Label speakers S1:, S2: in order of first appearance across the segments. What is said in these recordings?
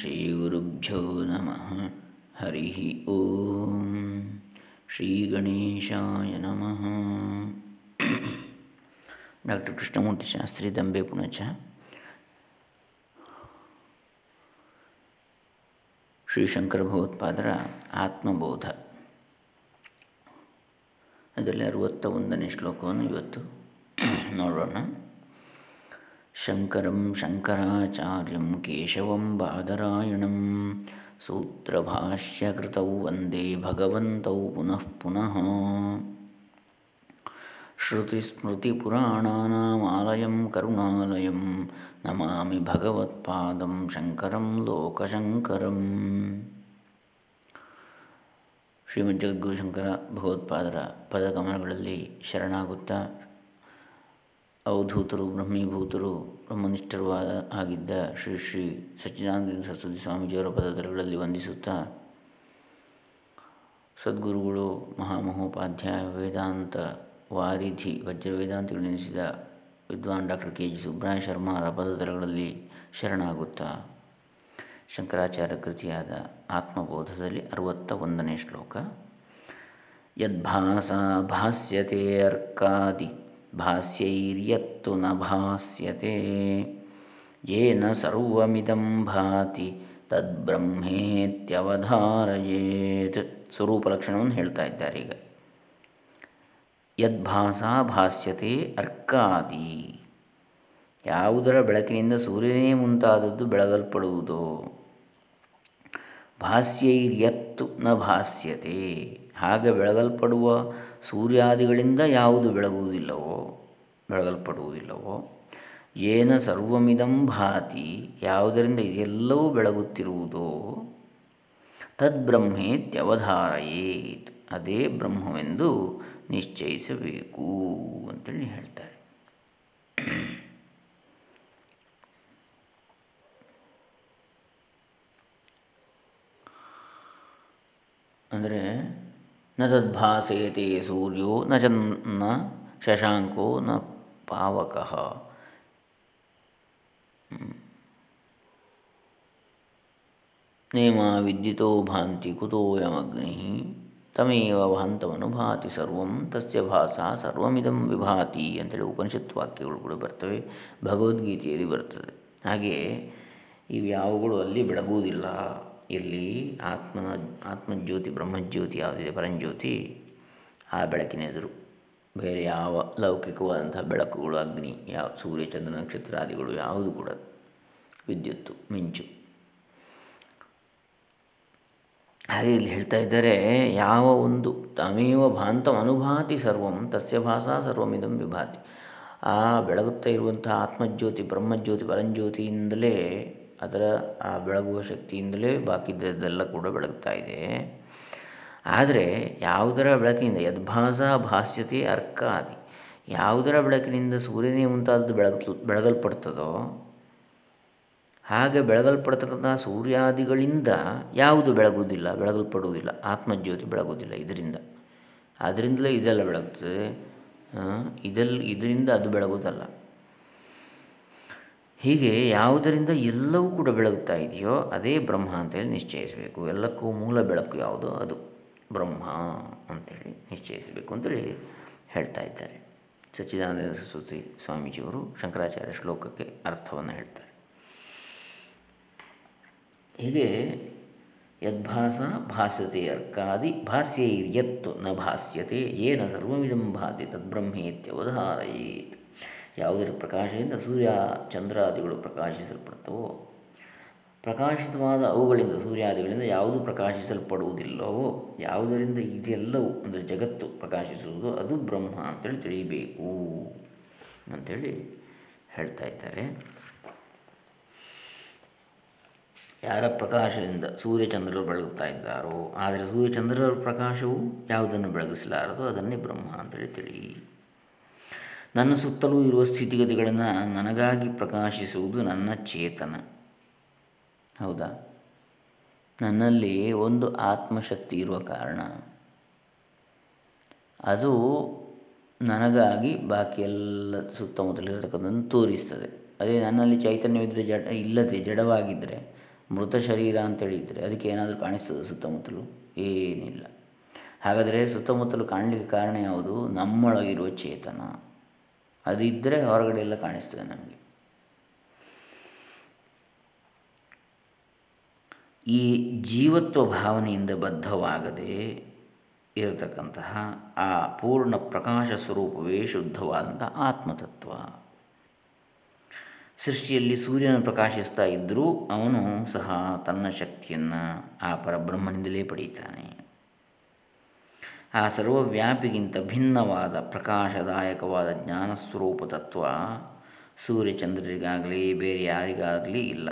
S1: ಶ್ರೀಗುರುಭ್ಯೋ ನಮಃ ಹರಿ ಓಂ ಶ್ರೀ ಗಣೇಶಾಯ ನಮಃ ಡಾಕ್ಟರ್ ಕೃಷ್ಣಮೂರ್ತಿ ಶಾಸ್ತ್ರಿ ದಂಬೆ ಪುಣಚ ಶ್ರೀ ಶಂಕರ ಭಗವತ್ಪಾದರ ಆತ್ಮಬೋಧ ಅದರಲ್ಲಿ ಅರುವತ್ತ ಒಂದನೇ ಶ್ಲೋಕವನ್ನು ಇವತ್ತು ನೋಡೋಣ. ಶಂಕರಂ ಶಂಕರಾಚಾರ್ಯಂ ಕೇಶವಂ ಬಾದರಾಯಣಂ ಸೂತ್ರಭಾಷ್ಯಕೃತೌ ವಂದೇ ಭಗವಂತೌ ಪುನಃ ಪುನಃ श्रुतिस्मृतिपुराणानामालयं ಕರುಣಾಲಯಂ ನಮಾಮಿ ಭಗವತ್ಪಾದಂ ಶಂಕರಂ ಲೋಕಶಂಕರಂ ಶ್ರೀಮದ್ ಜಗದ್ಗುರು ಶಂಕರ ಭಗವತ್ಪಾದರ ಪದಕಮಲಗಳಲ್ಲಿ ಶರಣಾಗುತ್ತಾ ಅವಧೂತರು ಬ್ರಹ್ಮೀಭೂತರು ಬ್ರಹ್ಮನಿಷ್ಠರು ಆಗಿದ್ದ ಶ್ರೀ ಶ್ರೀ ಸಚ್ಚಿದಾನಂದ ಸರಸ್ವತಿ ಸ್ವಾಮೀಜಿಯವರ ಪದತರಗಳಲ್ಲಿ ವಂದಿಸುತ್ತಾ ಸದ್ಗುರುಗಳು, ಮಹಾಮಹೋಪಾಧ್ಯಾಯ, ವೇದಾಂತ ವಾರಿಧಿ ವಜ್ರ ವೇದಾಂತಗಳೆನಿಸಿದ ವಿದ್ವಾನ್ ಡಾಕ್ಟರ್ ಕೆ ಜಿ ಸುಬ್ರಾಯ ಶರ್ಮಾರ ಪದತರಗಳಲ್ಲಿ ಶರಣಾಗುತ್ತಾ ಶಂಕರಾಚಾರ್ಯ ಕೃತಿಯಾದ ಆತ್ಮಬೋಧದಲ್ಲಿ ಅರವತ್ತ ಒಂದನೇ ಶ್ಲೋಕ. ಯದ್ಭಾಸ ಭಾಸ್ಯತೆ ಅರ್ಕಾದಿ ಭಾಸ್ಯೈರ್ಯತ್ತು ನ ಭಾಸ್ಯತೆ ಯೇನ ಸರ್ವಮಿದಂ ಭಾತಿ ತದ್ಬ್ರಹ್ಮೇತ್ಯವಧಾರಯೇತ್ ಸ್ವರೂಪ ಲಕ್ಷಣವನ್ನು ಹೇಳ್ತಾ ಇದ್ದಾರೆ ಈಗ. ಯದ್ಭಾಸ ಭಾಸ್ಯತೆ ಅರ್ಕಾದಿ। ಯಾವುದರ ಬೆಳಕಿನಿಂದ ಸೂರ್ಯನೇ ಮುಂತಾದದ್ದು ಬೆಳಗಲ್ಪಡುವುದೋ? ಭಾಸ್ಯೈರ್ಯತ್ತು ನ ಭಾಸ್ಯತೆ। ಹಾಗೆ ಬೆಳಗಲ್ಪಡುವ ಸೂರ್ಯಾದಿಗಳಿಂದ ಯಾವುದು ಬೆಳಗುವುದಿಲ್ಲವೋ, ಬೆಳಗಲ್ಪಡುವುದಿಲ್ಲವೋ, ಏನ ಸರ್ವಮಿದಂ ಭಾತಿ, ಯಾವುದರಿಂದ ಇದೆಲ್ಲವೂ ಬೆಳಗುತ್ತಿರುವುದೋ ತದ್ಬ್ರಹ್ಮೇತ್ಯವಧಾರಯೇತ್ ಅದೇ ಬ್ರಹ್ಮವೆಂದು ನಿಶ್ಚಯಿಸಬೇಕು ಅಂತೇಳಿ ಹೇಳ್ತಾರೆ. ಅಂದರೆ ನ ತದ್ಭಾಸೇತೆ ಸೂರ್ಯೋ ನ ಚನ್ನ ಶಶಾಂಕೋ ನ ಪಾವಕ. ನೇಮಾ ವಿದ್ಯುತೋ ಭಾಂತಿ ಕುತೋಯಮಗ್ನಿ ತಮೇವ ಭಾಂತವನು ಭಾತಿ ಸರ್ವಂ ತಸ್ಯ ಭಾಸ ಸರ್ವಮಿದಂ ವಿಭಾತಿ ಅಂತೇಳಿ ಉಪನಿಷತ್ ವಾಕ್ಯಗಳು ಕೂಡ ಬರ್ತವೆ, ಭಗವದ್ಗೀತೆಯಲ್ಲಿ ಬರ್ತದೆ. ಹಾಗೆ ಇವು ಯಾವುಗಳು ಅಲ್ಲಿ ಬೆಳಗುವುದಿಲ್ಲ. ಇಲ್ಲಿ ಆತ್ಮನ ಆತ್ಮಜ್ಯೋತಿ, ಬ್ರಹ್ಮಜ್ಯೋತಿ ಯಾವುದಿದೆ ಪರಂಜ್ಯೋತಿ, ಆ ಬೆಳಕಿನ ಎದುರು. ಬೇರೆ ಯಾವ ಲೌಕಿಕವಾದಂತಹ ಬೆಳಕುಗಳು, ಅಗ್ನಿ, ಯಾವ ಸೂರ್ಯ, ಚಂದ್ರ ನಕ್ಷತ್ರಾದಿಗಳು ಯಾವುದು ಕೂಡ ವಿದ್ಯುತ್ತು, ಮಿಂಚು. ಹಾಗೆ ಇಲ್ಲಿ ಹೇಳ್ತಾ ಇದ್ದಾರೆ, ಯಾವ ಒಂದು ತಮೇವ ಭಾಂತಂ ಅನುಭಾತಿ ಸರ್ವಂ, ತಸ್ಯ ಭಾಷಾ ಸರ್ವಮಿದಂ ವಿಭಾತಿ. ಆ ಬೆಳಗುತ್ತಾ ಇರುವಂತಹ ಆತ್ಮಜ್ಯೋತಿ, ಬ್ರಹ್ಮಜ್ಯೋತಿ, ಪರಂಜ್ಯೋತಿಯಿಂದಲೇ ಅದರ ಆ ಬೆಳಗುವ ಶಕ್ತಿಯಿಂದಲೇ ಬಾಕಿದ್ದೆಲ್ಲ ಕೂಡ ಬೆಳಗ್ತಾ ಇದೆ. ಆದರೆ ಯಾವುದರ ಬೆಳಕಿನಿಂದ, ಯದ್ಭಾಸ ಭಾಸ್ಯತೆ ಅರ್ಕಾದಿ, ಯಾವುದರ ಬೆಳಕಿನಿಂದ ಸೂರ್ಯನೇ ಮುಂತಾದದ್ದು ಬೆಳಗಲ್, ಬೆಳಗಲ್ಪಡ್ತದೋ, ಹಾಗೆ ಬೆಳಗಲ್ಪಡ್ತಕ್ಕಂಥ ಸೂರ್ಯಾದಿಗಳಿಂದ ಯಾವುದು ಬೆಳಗುವುದಿಲ್ಲ, ಬೆಳಗಲ್ಪಡುವುದಿಲ್ಲ, ಆತ್ಮಜ್ಯೋತಿ ಬೆಳಗುವುದಿಲ್ಲ ಇದರಿಂದ. ಅದರಿಂದಲೇ ಇದೆಲ್ಲ ಬೆಳಗುತ್ತದೆ ಇದೆಲ್ಲ ಇದರಿಂದ ಅದು ಬೆಳಗುವುದಲ್ಲ. ಹೀಗೆ ಯಾವುದರಿಂದ ಎಲ್ಲವೂ ಕೂಡ ಬೆಳಗುತ್ತಾ ಇದೆಯೋ ಅದೇ ಬ್ರಹ್ಮ ಅಂತೇಳಿ ನಿಶ್ಚಯಿಸಬೇಕು. ಎಲ್ಲಕ್ಕೂ ಮೂಲ ಬೆಳಕು ಯಾವುದು? ಅದು ಬ್ರಹ್ಮ ಅಂತೇಳಿ ನಿಶ್ಚಯಿಸಬೇಕು ಅಂತೇಳಿ ಹೇಳ್ತಾ ಇದ್ದಾರೆ. ಸಚ್ಚಿದಾನಂದ ಸರಸ್ವತಿ ಸ್ವಾಮೀಜಿಯವರು ಶಂಕರಾಚಾರ್ಯ ಶ್ಲೋಕಕ್ಕೆ ಅರ್ಥವನ್ನು ಹೇಳ್ತಾರೆ. ಹೀಗೆ ಯದ್ಭಾಸ ಭಾಸ್ಯತೆ ಅರ್ಕಾದಿ ಭಾಸ್ಯೈರ್ಯತ್ತು ನ ಭಾಸ್ಯತೆ, ಏನ ಸರ್ವಮಿದಂ ಭಾತಿ ತದ್ಬ್ರಹ್ಮೇತ್ಯವಧಾರಯೇತ್ ಯಾವುದರ ಪ್ರಕಾಶದಿಂದ ಸೂರ್ಯ ಚಂದ್ರಾದಿಗಳು ಪ್ರಕಾಶಿಸಲ್ಪಡ್ತವೋ, ಪ್ರಕಾಶಿತವಾದ ಅವುಗಳಿಂದ ಸೂರ್ಯಾದಿಗಳಿಂದ ಯಾವುದು ಪ್ರಕಾಶಿಸಲ್ಪಡುವುದಿಲ್ಲವೋ, ಯಾವುದರಿಂದ ಇದೆಲ್ಲವೂ ಅಂದರೆ ಜಗತ್ತು ಪ್ರಕಾಶಿಸುವುದು ಅದು ಬ್ರಹ್ಮ ಅಂತೇಳಿ ತಿಳಿಯಬೇಕು ಅಂಥೇಳಿ ಹೇಳ್ತಾ ಇದ್ದಾರೆ. ಯಾರ ಪ್ರಕಾಶದಿಂದ ಸೂರ್ಯಚಂದ್ರರು ಬೆಳಗುತ್ತಾ ಇದ್ದಾರೋ, ಆದರೆ ಸೂರ್ಯಚಂದ್ರರ ಪ್ರಕಾಶವು ಯಾವುದನ್ನು ಬೆಳಗಿಸಲಾರದೋ ಅದನ್ನೇ ಬ್ರಹ್ಮ ಅಂತೇಳಿ ತಿಳಿ ನನ್ನ ಸುತ್ತಲೂ ಇರುವ ಸ್ಥಿತಿಗತಿಗಳನ್ನು ನನಗಾಗಿ ಪ್ರಕಾಶಿಸುವುದು ನನ್ನ ಚೇತನ. ಹೌದಾ? ನನ್ನಲ್ಲಿ ಒಂದು ಆತ್ಮಶಕ್ತಿ ಇರುವ ಕಾರಣ. ಅದು ನನಗಾಗಿ ಬಾಕಿ ಎಲ್ಲ ಸುತ್ತಮುತ್ತಲಿರತಕ್ಕಂಥದ್ದನ್ನು ತೋರಿಸ್ತದೆ. ಅದೇ ನನ್ನಲ್ಲಿ ಚೈತನ್ಯವಿದ್ದರೆ ಜಡ, ಇಲ್ಲದೆ ಜಡವಾಗಿದ್ದರೆ ಮೃತ ಶರೀರ ಅಂತೇಳಿದರೆ ಅದಕ್ಕೆ ಏನಾದರೂ ಕಾಣಿಸ್ತದೆ ಸುತ್ತಮುತ್ತಲು? ಏನಿಲ್ಲ. ಹಾಗಾದರೆ ಸುತ್ತಮುತ್ತಲು ಕಾಣಲಿಕ್ಕೆ ಕಾರಣ ಯಾವುದು? ನಮ್ಮೊಳಗಿರುವ ಚೇತನ. ಅದಿದ್ದರೆ ಹೊರಗಡೆ ಎಲ್ಲ ಕಾಣಿಸ್ತದೆ ನಮಗೆ. ಈ ಜೀವತ್ವ ಭಾವನೆಯಿಂದ ಬದ್ಧವಾಗದೆ ಇರತಕ್ಕಂತಹ ಆ ಪೂರ್ಣ ಪ್ರಕಾಶ ಸ್ವರೂಪವೇ ಶುದ್ಧವಾದಂಥ ಆತ್ಮತತ್ವ. ಸೃಷ್ಟಿಯಲ್ಲಿ ಸೂರ್ಯನ ಪ್ರಕಾಶಿಸ್ತಾ ಇದ್ದರೂ ಅವನು ಸಹ ತನ್ನ ಶಕ್ತಿಯನ್ನು ಆ ಪರಬ್ರಹ್ಮನಿಂದಲೇ ಪಡೀತಾನೆ ಆ ಸರ್ವವ್ಯಾಪಿಗಿಂತ ಭಿನ್ನವಾದ ಪ್ರಕಾಶದಾಯಕವಾದ ಜ್ಞಾನಸ್ವರೂಪ ತತ್ವ ಸೂರ್ಯಚಂದ್ರರಿಗಾಗಲಿ ಬೇರೆ ಯಾರಿಗಾಗಲಿ ಇಲ್ಲ.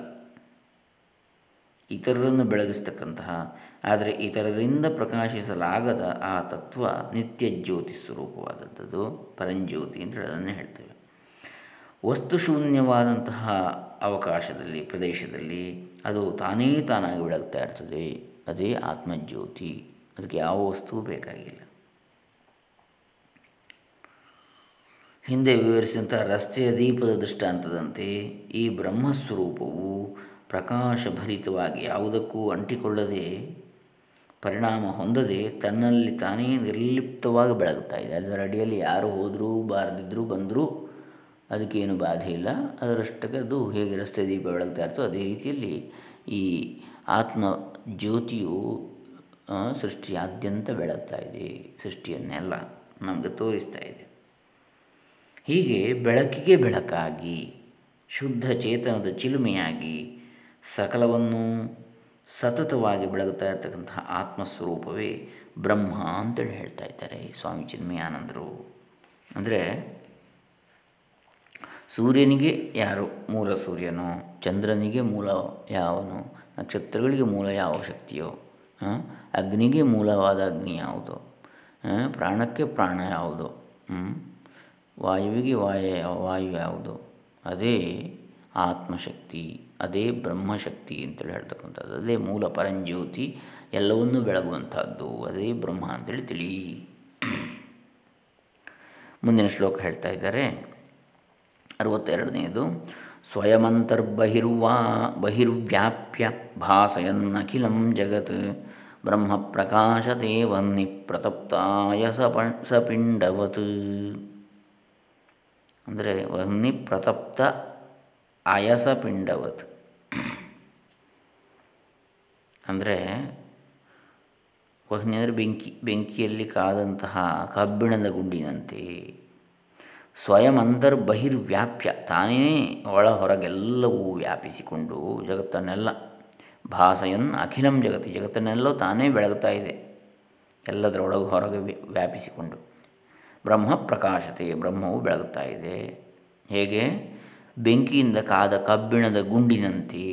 S1: ಇತರರನ್ನು ಬೆಳಗಿಸ್ತಕ್ಕಂತಹ, ಆದರೆ ಇತರರಿಂದ ಪ್ರಕಾಶಿಸಲಾಗದ ಆ ತತ್ವ ನಿತ್ಯ ಜ್ಯೋತಿ ಸ್ವರೂಪವಾದದ್ದು, ಪರಂಜ್ಯೋತಿ ಅಂತ ಅದನ್ನು ಹೇಳ್ತೇವೆ. ವಸ್ತುಶೂನ್ಯವಾದಂತಹ ಅವಕಾಶದಲ್ಲಿ, ಪ್ರದೇಶದಲ್ಲಿ ಅದು ತಾನೇ ತಾನಾಗಿ ಬೆಳಗ್ತಾ ಇರ್ತದೆ. ಅದೇ ಆತ್ಮಜ್ಯೋತಿ. ಅದಕ್ಕೆ ಯಾವ ವಸ್ತುವು ಬೇಕಾಗಿಲ್ಲ. ಹಿಂದೆ ವಿವರಿಸಿದಂಥ ರಸ್ತೆಯ ದೀಪದ ದೃಷ್ಟಾಂತದಂತೆ ಈ ಬ್ರಹ್ಮಸ್ವರೂಪವು ಪ್ರಕಾಶಭರಿತವಾಗಿ ಯಾವುದಕ್ಕೂ ಅಂಟಿಕೊಳ್ಳದೆ ಪರಿಣಾಮ ಹೊಂದದೆ ತನ್ನಲ್ಲಿ ತಾನೇ ನಿರ್ಲಿಪ್ತವಾಗಿ ಬೆಳಗುತ್ತಾ ಇದೆ. ಅದರ ಅಡಿಯಲ್ಲಿ ಯಾರು ಹೋದರೂ ಬಾರದಿದ್ದರೂ ಬಂದರೂ ಅದಕ್ಕೇನು ಬಾಧೆ ಇಲ್ಲ. ಅದರಷ್ಟಕ್ಕೆ ಅದು ಹೇಗೆ ರಸ್ತೆ ದೀಪ ಬೆಳಗ್ತಾ ಇರ್ತೋ ಅದೇ ರೀತಿಯಲ್ಲಿ ಈ ಆತ್ಮ ಜ್ಯೋತಿಯು ಸೃಷ್ಟಿಯಾದ್ಯಂತ ಬೆಳಗ್ತಾ ಇದೆ, ಸೃಷ್ಟಿಯನ್ನೆಲ್ಲ ನಮಗೆ ತೋರಿಸ್ತಾ ಇದೆ. ಹೀಗೆ ಬೆಳಕಿಗೆ ಬೆಳಕಾಗಿ, ಶುದ್ಧ ಚೇತನದ ಚಿಲುಮೆಯಾಗಿ, ಸಕಲವನ್ನು ಸತತವಾಗಿ ಬೆಳಗುತ್ತಾ ಇರತಕ್ಕಂತಹ ಆತ್ಮಸ್ವರೂಪವೇ ಬ್ರಹ್ಮ ಅಂತೇಳಿ ಹೇಳ್ತಾ ಇದ್ದಾರೆ ಸ್ವಾಮಿ ಚಿನ್ಮಯಾನಂದರು. ಅಂದರೆ, ಸೂರ್ಯನಿಗೆ ಯಾರು ಮೂಲ ಸೂರ್ಯನೋ, ಚಂದ್ರನಿಗೆ ಮೂಲ ಯಾವನು, ನಕ್ಷತ್ರಗಳಿಗೆ ಮೂಲ ಯಾವ ಶಕ್ತಿಯೋ ಅಗ್ನಿಗೆ ಮೂಲವಾದ ಅಗ್ನಿ ಯಾವುದು? ಪ್ರಾಣಕ್ಕೆ ಪ್ರಾಣ ಯಾವುದು? ವಾಯುವಿಗೆ ವಾಯು ವಾಯು ಯಾವುದು? ಅದೇ ಆತ್ಮಶಕ್ತಿ, ಅದೇ ಬ್ರಹ್ಮಶಕ್ತಿ ಅಂತೇಳಿ ಹೇಳ್ತಕ್ಕಂಥದ್ದು, ಅದೇ ಮೂಲ ಪರಂಜ್ಯೋತಿ ಎಲ್ಲವನ್ನೂ ಬೆಳಗುವಂಥದ್ದು, ಅದೇ ಬ್ರಹ್ಮ ಅಂತೇಳಿ ತಿಳಿ. ಮುಂದಿನ ಶ್ಲೋಕ ಹೇಳ್ತಾ ಇದ್ದಾರೆ. ಅರವತ್ತೆರಡನೆಯದು ಸ್ವಯಮಂತರ್ಬಹಿರ್ವಾ, ಬಹಿರ್ವ್ಯಾಪ್ಯ ಭಾಸಯನ್ನಖಿಲಂ ಜಗತ್. ಬ್ರಹ್ಮ ಪ್ರಕಾಶತೆ ವನ್ನಿ ಪ್ರತಪ್ತಾಯ ಸ ಸಪಿಂಡವತ್. ಅಂದರೆ ವನ್ನಿ ಪ್ರತಪ್ತ ಆಯಸ ಪಿಂಡವತ್ ಅಂದರೆ ವಹ್ನಿ ಅಂದರೆ ಬೆಂಕಿ, ಬೆಂಕಿಯಲ್ಲಿ ಕಾದಂತಹ ಕಬ್ಬಿಣದ ಗುಂಡಿನಂತೆ. ಸ್ವಯಂ ಬಹಿರ್ವ್ಯಾಪ್ಯ ತಾನೇ ಒಳ ಹೊರಗೆಲ್ಲವೂ ವ್ಯಾಪಿಸಿಕೊಂಡು ಜಗತ್ತನ್ನೆಲ್ಲ ಭಾಸಯನ್ ಅಖಿಲಂ ಜಗತ್ತು ಜಗತ್ತನ್ನೆಲ್ಲೋ ತಾನೇ ಬೆಳಗುತ್ತಾ ಇದೆ. ಎಲ್ಲದರೊಳಗೆ ಹೊರಗೆ ವ್ಯಾಪಿಸಿಕೊಂಡು ಬ್ರಹ್ಮ ಪ್ರಕಾಶತೆ, ಬ್ರಹ್ಮವು ಬೆಳಗುತ್ತಾ ಇದೆ. ಹೇಗೆ? ಬೆಂಕಿಯಿಂದ ಕಾದ ಕಬ್ಬಿಣದ ಗುಂಡಿನಂತೆ.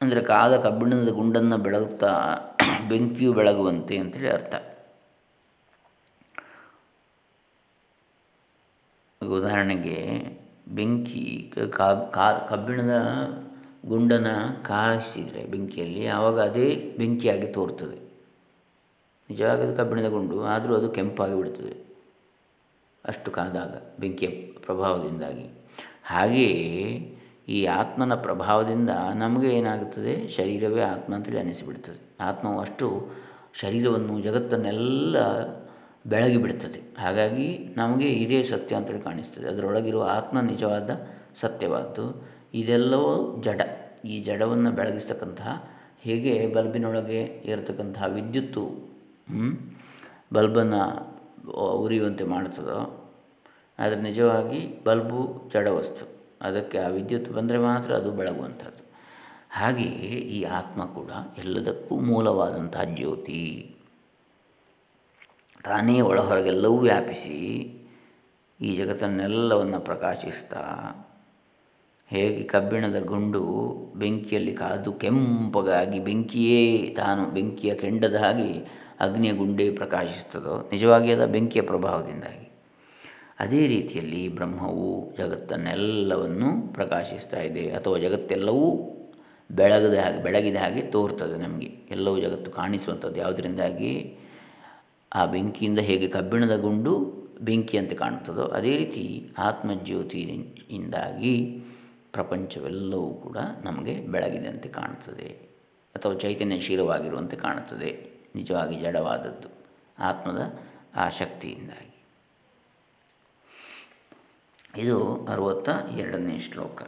S1: ಅಂದರೆ ಕಾದ ಕಬ್ಬಿಣದ ಗುಂಡನ್ನು ಬೆಳಗುತ್ತಾ ಬೆಂಕಿಯು ಬೆಳಗುವಂತೆ ಅಂತೇಳಿ ಅರ್ಥ. ಉದಾಹರಣೆಗೆ ಬೆಂಕಿ ಕಬ್ಬಿಣದ ಗುಂಡನ್ನು ಕಾಯಿಸಿದರೆ ಬೆಂಕಿಯಲ್ಲಿ, ಆವಾಗ ಅದೇ ಬೆಂಕಿಯಾಗಿ ತೋರ್ತದೆ. ನಿಜವಾಗಿ ಅದು ಕಬ್ಬಿಣದ ಗುಂಡು ಆದರೂ ಅದು ಕೆಂಪಾಗಿ ಬಿಡ್ತದೆ. ಅಷ್ಟು ಕಾದಾಗ ಬೆಂಕಿಯ ಪ್ರಭಾವದಿಂದಾಗಿ. ಹಾಗೆಯೇ ಈ ಆತ್ಮನ ಪ್ರಭಾವದಿಂದ ನಮಗೆ ಏನಾಗುತ್ತದೆ? ಶರೀರವೇ ಆತ್ಮ ಅಂತೇಳಿ ಅನಿಸಿಬಿಡ್ತದೆ. ಆತ್ಮವು ಅಷ್ಟು ಶರೀರವನ್ನು, ಜಗತ್ತನ್ನೆಲ್ಲ ಬೆಳಗಿ ಬಿಡ್ತದೆ. ಹಾಗಾಗಿ ನಮಗೆ ಇದೇ ಸತ್ಯ ಅಂತೇಳಿ ಕಾಣಿಸ್ತದೆ. ಅದರೊಳಗಿರುವ ಆತ್ಮ ನಿಜವಾದ ಸತ್ಯವಾದ್ದು. ಇದೆಲ್ಲವೂ ಜಡ. ಈ ಜಡವನ್ನು ಬೆಳಗಿಸ್ತಕ್ಕಂತಹ, ಹೇಗೆ ಬಲ್ಬಿನೊಳಗೆ ಇರತಕ್ಕಂತಹ ವಿದ್ಯುತ್ತು ಬಲ್ಬನ್ನು ಉರಿಯುವಂತೆ ಮಾಡ್ತದೋ ಆದರೆ ನಿಜವಾಗಿ ಬಲ್ಬು ಜಡ ವಸ್ತು. ಅದಕ್ಕೆ ಆ ವಿದ್ಯುತ್ ಬಂದರೆ ಮಾತ್ರ ಅದು ಬೆಳಗುವಂಥದ್ದು. ಹಾಗೆಯೇ ಈ ಆತ್ಮ ಕೂಡ ಎಲ್ಲದಕ್ಕೂ ಮೂಲವಾದಂತಹ ಜ್ಯೋತಿ. ತಾನೇ ಒಳಹೊರಗೆಲ್ಲವೂ ವ್ಯಾಪಿಸಿ ಈ ಜಗತ್ತನ್ನೆಲ್ಲವನ್ನು ಪ್ರಕಾಶಿಸ್ತಾ ಹೇಗೆ ಕಬ್ಬಿಣದ ಗುಂಡು ಬೆಂಕಿಯಲ್ಲಿ ಕಾದು ಕೆಂಪಗಾಗಿ ಬೆಂಕಿಯೇ ತಾನು ಬೆಂಕಿಯ ಕೆಂಡದ ಹಾಗೆ ಅಗ್ನಿಯ ಗುಂಡೇ ಪ್ರಕಾಶಿಸ್ತದೋ ನಿಜವಾಗಿ ಅದ ಬೆಂಕಿಯ ಪ್ರಭಾವದಿಂದಾಗಿ. ಅದೇ ರೀತಿಯಲ್ಲಿ ಬ್ರಹ್ಮವು ಜಗತ್ತನ್ನೆಲ್ಲವನ್ನು ಪ್ರಕಾಶಿಸ್ತಾ ಇದೆ. ಅಥವಾ ಜಗತ್ತೆಲ್ಲವೂ ಬೆಳಗದ ಹಾಗೆ, ಬೆಳಗಿದ ಹಾಗೆ ತೋರ್ತದೆ ನಮಗೆ. ಎಲ್ಲವೂ ಜಗತ್ತು ಕಾಣಿಸುವಂಥದ್ದು ಯಾವುದರಿಂದಾಗಿ? ಆ ಬೆಂಕಿಯಿಂದ ಹೇಗೆ ಕಬ್ಬಿಣದ ಗುಂಡು ಬೆಂಕಿಯಂತೆ ಕಾಣುತ್ತದೋ, ಅದೇ ರೀತಿ ಆತ್ಮಜ್ಯೋತಿಯಿಂದಾಗಿ ಪ್ರಪಂಚವೆಲ್ಲವೂ ಕೂಡ ನಮಗೆ ಬೆಳಗಿದಂತೆ ಕಾಣುತ್ತದೆ ಅಥವಾ ಚೈತನ್ಯಶೀಲವಾಗಿರುವಂತೆ ಕಾಣುತ್ತದೆ. ನಿಜವಾಗಿ ಜಡವಾದದ್ದು ಆತ್ಮದ ಆ ಶಕ್ತಿಯಿಂದಾಗಿ. ಇದು ಅರುವತ್ತ ಎರಡನೇ ಶ್ಲೋಕ.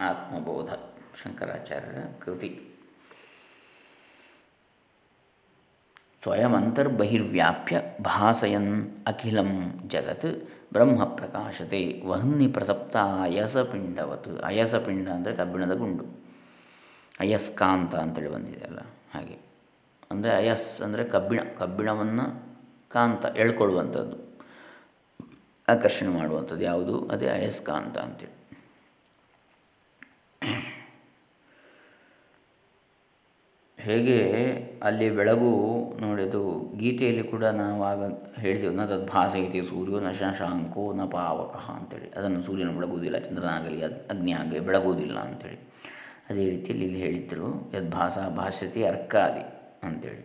S1: ಆತ್ಮಬೋಧ, ಶಂಕರಾಚಾರ್ಯರ ಕೃತಿ. ಸ್ವಯಂ ಅಂತರ್ಬಹಿರ್ವ್ಯಾಪ್ಯ ಭಾಸಯನ್ ಅಖಿಲಂ ಜಗತ್ ಬ್ರಹ್ಮ ಪ್ರಕಾಶತೆ ವಹ್ನಿ ಪ್ರಸಪ್ತ ಅಯಸಪಿಂಡವತ್, ಅಯಸಪಿಂಡ ಅಂದರೆ ಕಬ್ಬಿಣದ ಗುಂಡು. ಅಯಸ್ಕಾಂತ ಅಂತೇಳಿ ಬಂದಿದೆ ಅಲ್ಲ, ಹಾಗೆ. ಅಂದರೆ ಅಯಸ್ ಅಂದರೆ ಕಬ್ಬಿಣ, ಕಬ್ಬಿಣವನ್ನು ಕಾಂತ ಎಳ್ಕೊಳ್ಳುವಂಥದ್ದು ಆಕರ್ಷಣೆ ಮಾಡುವಂಥದ್ದು ಯಾವುದು? ಅದೇ ಅಯಸ್ಕಾಂತ ಅಂತೇಳಿ. ಹೇಗೆ ಅಲ್ಲಿ ಬೆಳಗು ನೋಡಿದ್ದು, ಗೀತೆಯಲ್ಲಿ ಕೂಡ ನಾವು ಆಗ ಹೇಳ್ತೀವಿ ನ ಭಾಸೈತಿ ಸೂರ್ಯೋ ನ ಶಶಾಂಕೋ ನ ಪಾವಕ ಅಂತೇಳಿ. ಅದನ್ನು ಸೂರ್ಯನ ಬೆಳಗುವುದಿಲ್ಲ, ಚಂದ್ರನಾಗಲಿ ಅಗ್ನಿ ಆಗಲಿ ಬೆಳಗುವುದಿಲ್ಲ ಅಂಥೇಳಿ ಅದೇ ರೀತಿಯಲ್ಲಿ ಇಲ್ಲಿ ಹೇಳಿದ್ದರು ಯದ್ ಭಾಸ ಭಾಷ್ಯತೆ ಅರ್ಕಾದಿ ಅಂಥೇಳಿ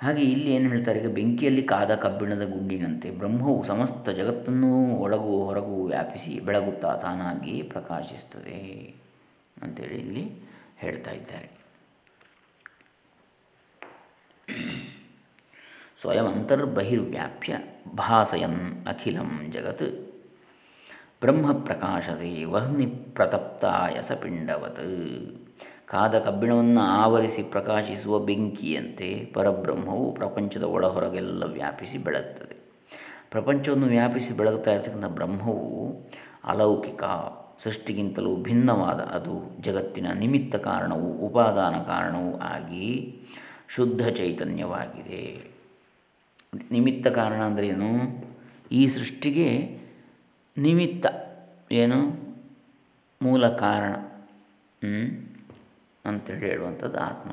S1: ಹಾಗೆ ಇಲ್ಲಿ ಏನು ಹೇಳ್ತಾರೆ, ಈಗ ಬೆಂಕಿಯಲ್ಲಿ ಕಾದ ಕಬ್ಬಿಣದ ಗುಂಡಿನಂತೆ ಬ್ರಹ್ಮವು ಸಮಸ್ತ ಜಗತ್ತನ್ನು ಒಳಗು ಹೊರಗು ವ್ಯಾಪಿಸಿ ಬೆಳಗುತ್ತಾ ತಾನಾಗಿ ಪ್ರಕಾಶಿಸ್ತದೆ ಅಂತೇಳಿ ಇಲ್ಲಿ ಹೇಳ್ತಾ ಇದ್ದಾರೆ. ಸ್ವಯಂ ಅಂತರ್ಬಹಿರ್ವ್ಯಾಪ್ಯ ಭಾಸಯನ್ ಅಖಿಲಂ ಜಗತ್. ಬ್ರಹ್ಮ ಪ್ರಕಾಶತೆ ವಹ್ನಿ ಪ್ರತಪ್ತಾಯಸ ಪಿಂಡವತ್ ಕಾದ ಕಬ್ಬಿಣವನ್ನು ಆವರಿಸಿ ಪ್ರಕಾಶಿಸುವ ಬೆಂಕಿಯಂತೆ ಪರಬ್ರಹ್ಮವು ಪ್ರಪಂಚದ ಒಳಹೊರಗೆಲ್ಲ ವ್ಯಾಪಿಸಿ ಬೆಳಗ್ತದೆ. ಪ್ರಪಂಚವನ್ನು ವ್ಯಾಪಿಸಿ ಬೆಳಗುತ್ತಾ ಇರತಕ್ಕಂಥ ಬ್ರಹ್ಮವು ಅಲೌಕಿಕ, ಸೃಷ್ಟಿಗಿಂತಲೂ ಭಿನ್ನವಾದ, ಅದು ಜಗತ್ತಿನ ನಿಮಿತ್ತ ಕಾರಣವು, ಉಪಾದಾನ ಕಾರಣವೂ ಆಗಿ ಶುದ್ಧ ಚೈತನ್ಯವಾಗಿದೆ. ನಿಮಿತ್ತ ಕಾರಣ ಅಂದರೆ ಏನು? ಈ ಸೃಷ್ಟಿಗೆ ನಿಮಿತ್ತ ಏನು? ಮೂಲ ಕಾರಣ ಅಂತೇಳಿ ಹೇಳುವಂಥದ್ದು ಆತ್ಮ.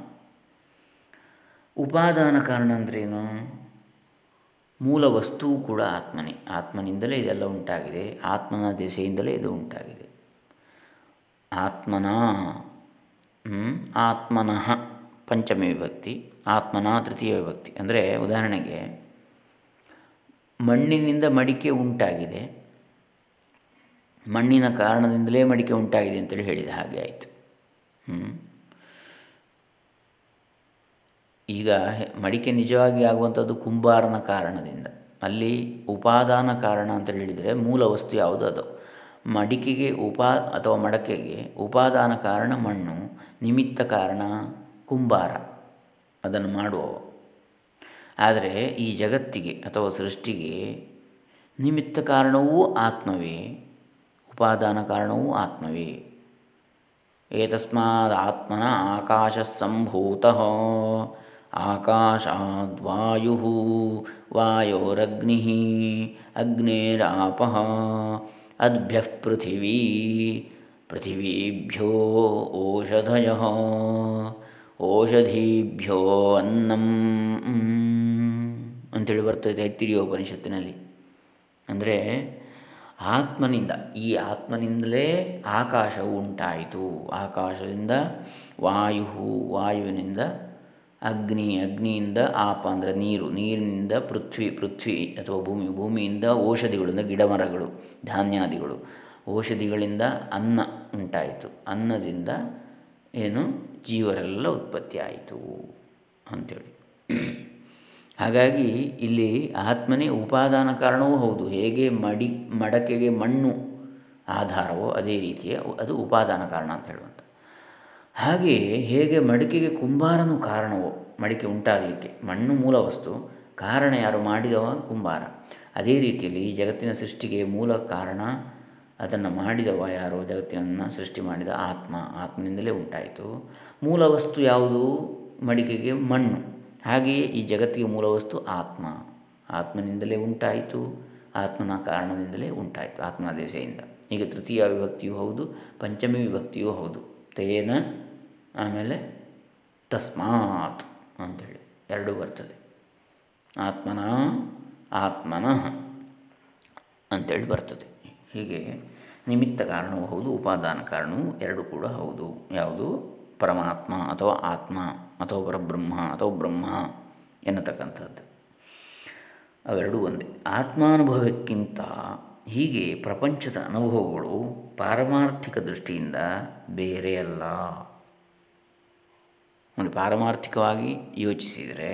S1: ಉಪಾದಾನ ಕಾರಣ ಅಂದ್ರೇನು ಮೂಲ ವಸ್ತುವು ಕೂಡ ಆತ್ಮನೇ. ಆತ್ಮನಿಂದಲೇ ಇದೆಲ್ಲ ಉಂಟಾಗಿದೆ. ಆತ್ಮನ ದೆಸೆಯಿಂದಲೇ ಇದು ಉಂಟಾಗಿದೆ. ಆತ್ಮನ ಆತ್ಮನಃ. ಪಂಚಮಿ ವಿಭಕ್ತಿ, ಆತ್ಮನ ತೃತೀಯ ವಿಭಕ್ತಿ. ಅಂದರೆ ಉದಾಹರಣೆಗೆ, ಮಣ್ಣಿನಿಂದ ಮಡಿಕೆ ಉಂಟಾಗಿದೆ. ಮಣ್ಣಿನ ಕಾರಣದಿಂದಲೇ ಮಡಿಕೆ ಉಂಟಾಗಿದೆ ಅಂತೇಳಿ ಹೇಳಿದ ಹಾಗೆ ಆಯಿತು. ಈಗ ಮಡಿಕೆ ನಿಜವಾಗಿ ಆಗುವಂಥದ್ದು ಕುಂಬಾರನ ಕಾರಣದಿಂದ. ಅಲ್ಲಿ ಉಪಾದಾನ ಕಾರಣ ಅಂತ ಹೇಳಿದರೆ ಮೂಲ ವಸ್ತು ಯಾವುದು ಅದು? ಮಡಿಕೆಗೆ ಉಪಾ, ಅಥವಾ ಮಡಕೆಗೆ ಉಪಾದಾನ ಕಾರಣ ಮಣ್ಣು, ನಿಮಿತ್ತ ಕಾರಣ ಕುಂಬಾರ ಅದನ್ನು ಮಾಡುವವ. ಆದರೆ ಈ ಜಗತ್ತಿಗೆ ಅಥವಾ ಸೃಷ್ಟಿಗೆ ನಿಮಿತ್ತ ಕಾರಣವೂ ಆತ್ಮವೇ, ಉಪಾದಾನ ಕಾರಣವೂ ಆತ್ಮವೇ. ಏತಸ್ಮಾದ್ ಆತ್ಮನ ಆಕಾಶ ಸಂಭೂತ ಆಕಾಶಾದ್ವಾಯು, ವಾಯೋರಗ್ನಿ, ಅಗ್ನೇರಾಪ, ಅದ್ಭ್ಯ ಪೃಥಿವೀ, ಪೃಥಿವೀಭ್ಯೋ ಓಷಧಯ ಓಷಧೀಭ್ಯೋ ಅನ್ನಂ. ಅಂಥೇಳಿ ಬರ್ತದೆ ಉಪನಿಷತ್ತಿನಲ್ಲಿ ಅಂದರೆ ಆತ್ಮನಿಂದ, ಈ ಆತ್ಮನಿಂದಲೇ ಆಕಾಶವು ಉಂಟಾಯಿತು. ಆಕಾಶದಿಂದ ವಾಯು ವಾಯುವಿನಿಂದ ಅಗ್ನಿ, ಅಗ್ನಿಯಿಂದ ಆಪ, ಅಂದರೆ ನೀರು, ನೀರಿನಿಂದ ಪೃಥ್ವಿ ಪೃಥ್ವಿ ಅಥವಾ ಭೂಮಿ, ಭೂಮಿಯಿಂದ ಔಷಧಿಗಳಿಂದ ಗಿಡಮರಗಳು, ಧಾನ್ಯಾದಿಗಳು, ಔಷಧಿಗಳಿಂದ ಅನ್ನ ಉಂಟಾಯಿತು. ಅನ್ನದಿಂದ ಏನು? ಜೀವರೆಲ್ಲ ಉತ್ಪತ್ತಿ ಆಯಿತು ಅಂಥೇಳಿ ಹಾಗಾಗಿ ಇಲ್ಲಿ ಆತ್ಮನೇ ಉಪಾದಾನ ಕಾರಣವೂ ಹೌದು. ಹೇಗೆ ಮಡಿ, ಮಡಕೆಗೆ ಮಣ್ಣು ಆಧಾರವೋ ಅದೇ ರೀತಿಯ ಅದು ಉಪಾದಾನ ಕಾರಣ ಅಂತ ಹೇಳುವಂಥ ಹಾಗೆಯೇ ಹೇಗೆ ಮಡಿಕೆಗೆ ಕುಂಬಾರನು ಕಾರಣವೋ, ಮಡಿಕೆ ಉಂಟಾಗಲಿಕ್ಕೆ ಮಣ್ಣು ಮೂಲ ವಸ್ತು, ಕಾರಣ ಯಾರು ಮಾಡಿದವ ಕುಂಬಾರ. ಅದೇ ರೀತಿಯಲ್ಲಿ ಈ ಜಗತ್ತಿನ ಸೃಷ್ಟಿಗೆ ಮೂಲ ಕಾರಣ ಅದನ್ನು ಮಾಡಿದವ ಯಾರೋ ಜಗತ್ತಿನನ್ನು ಸೃಷ್ಟಿ ಮಾಡಿದ ಆತ್ಮ, ಆತ್ಮನಿಂದಲೇ ಉಂಟಾಯಿತು. ಮೂಲ ವಸ್ತು ಯಾವುದು? ಮಡಿಕೆಗೆ ಮಣ್ಣು. ಹಾಗೆಯೇ ಈ ಜಗತ್ತಿಗೆ ಮೂಲ ವಸ್ತು ಆತ್ಮ. ಆತ್ಮನಿಂದಲೇ ಉಂಟಾಯಿತು, ಆತ್ಮನ ಕಾರಣದಿಂದಲೇ ಉಂಟಾಯಿತು, ಆತ್ಮನ ದೆಸೆಯಿಂದ ಈಗ ತೃತೀಯ ವಿಭಕ್ತಿಯೂ ಹೌದು, ಪಂಚಮಿ ವಿಭಕ್ತಿಯೂ ಹೌದು. ತೇನ ಆಮೇಲೆ ತಸ್ಮಾತ್ ಅಂಥೇಳಿ ಎರಡೂ ಬರ್ತದೆ. ಆತ್ಮನ ಆತ್ಮನಃ ಅಂಥೇಳಿ ಬರ್ತದೆ. ಹೀಗೆ ನಿಮಿತ್ತ ಕಾರಣವೂ ಹೌದು, ಉಪಾದಾನ ಕಾರಣವೂ ಎರಡು ಕೂಡ ಹೌದು. ಯಾವುದು? ಪರಮಾತ್ಮ ಅಥವಾ ಆತ್ಮ ಅಥವಾ ಪರಬ್ರಹ್ಮ ಅಥವಾ ಬ್ರಹ್ಮ ಎನ್ನತಕ್ಕಂಥದ್ದು. ಅವೆರಡೂ ಒಂದೇ. ಆತ್ಮಾನುಭವಕ್ಕಿಂತ ಹೀಗೆ ಪ್ರಪಂಚದ ಅನುಭವಗಳು ಪಾರಮಾರ್ಥಿಕ ದೃಷ್ಟಿಯಿಂದ ಬೇರೆಯಲ್ಲ ಅಂದರೆ ಪಾರಮಾರ್ಥಿಕವಾಗಿ ಯೋಚಿಸಿದರೆ,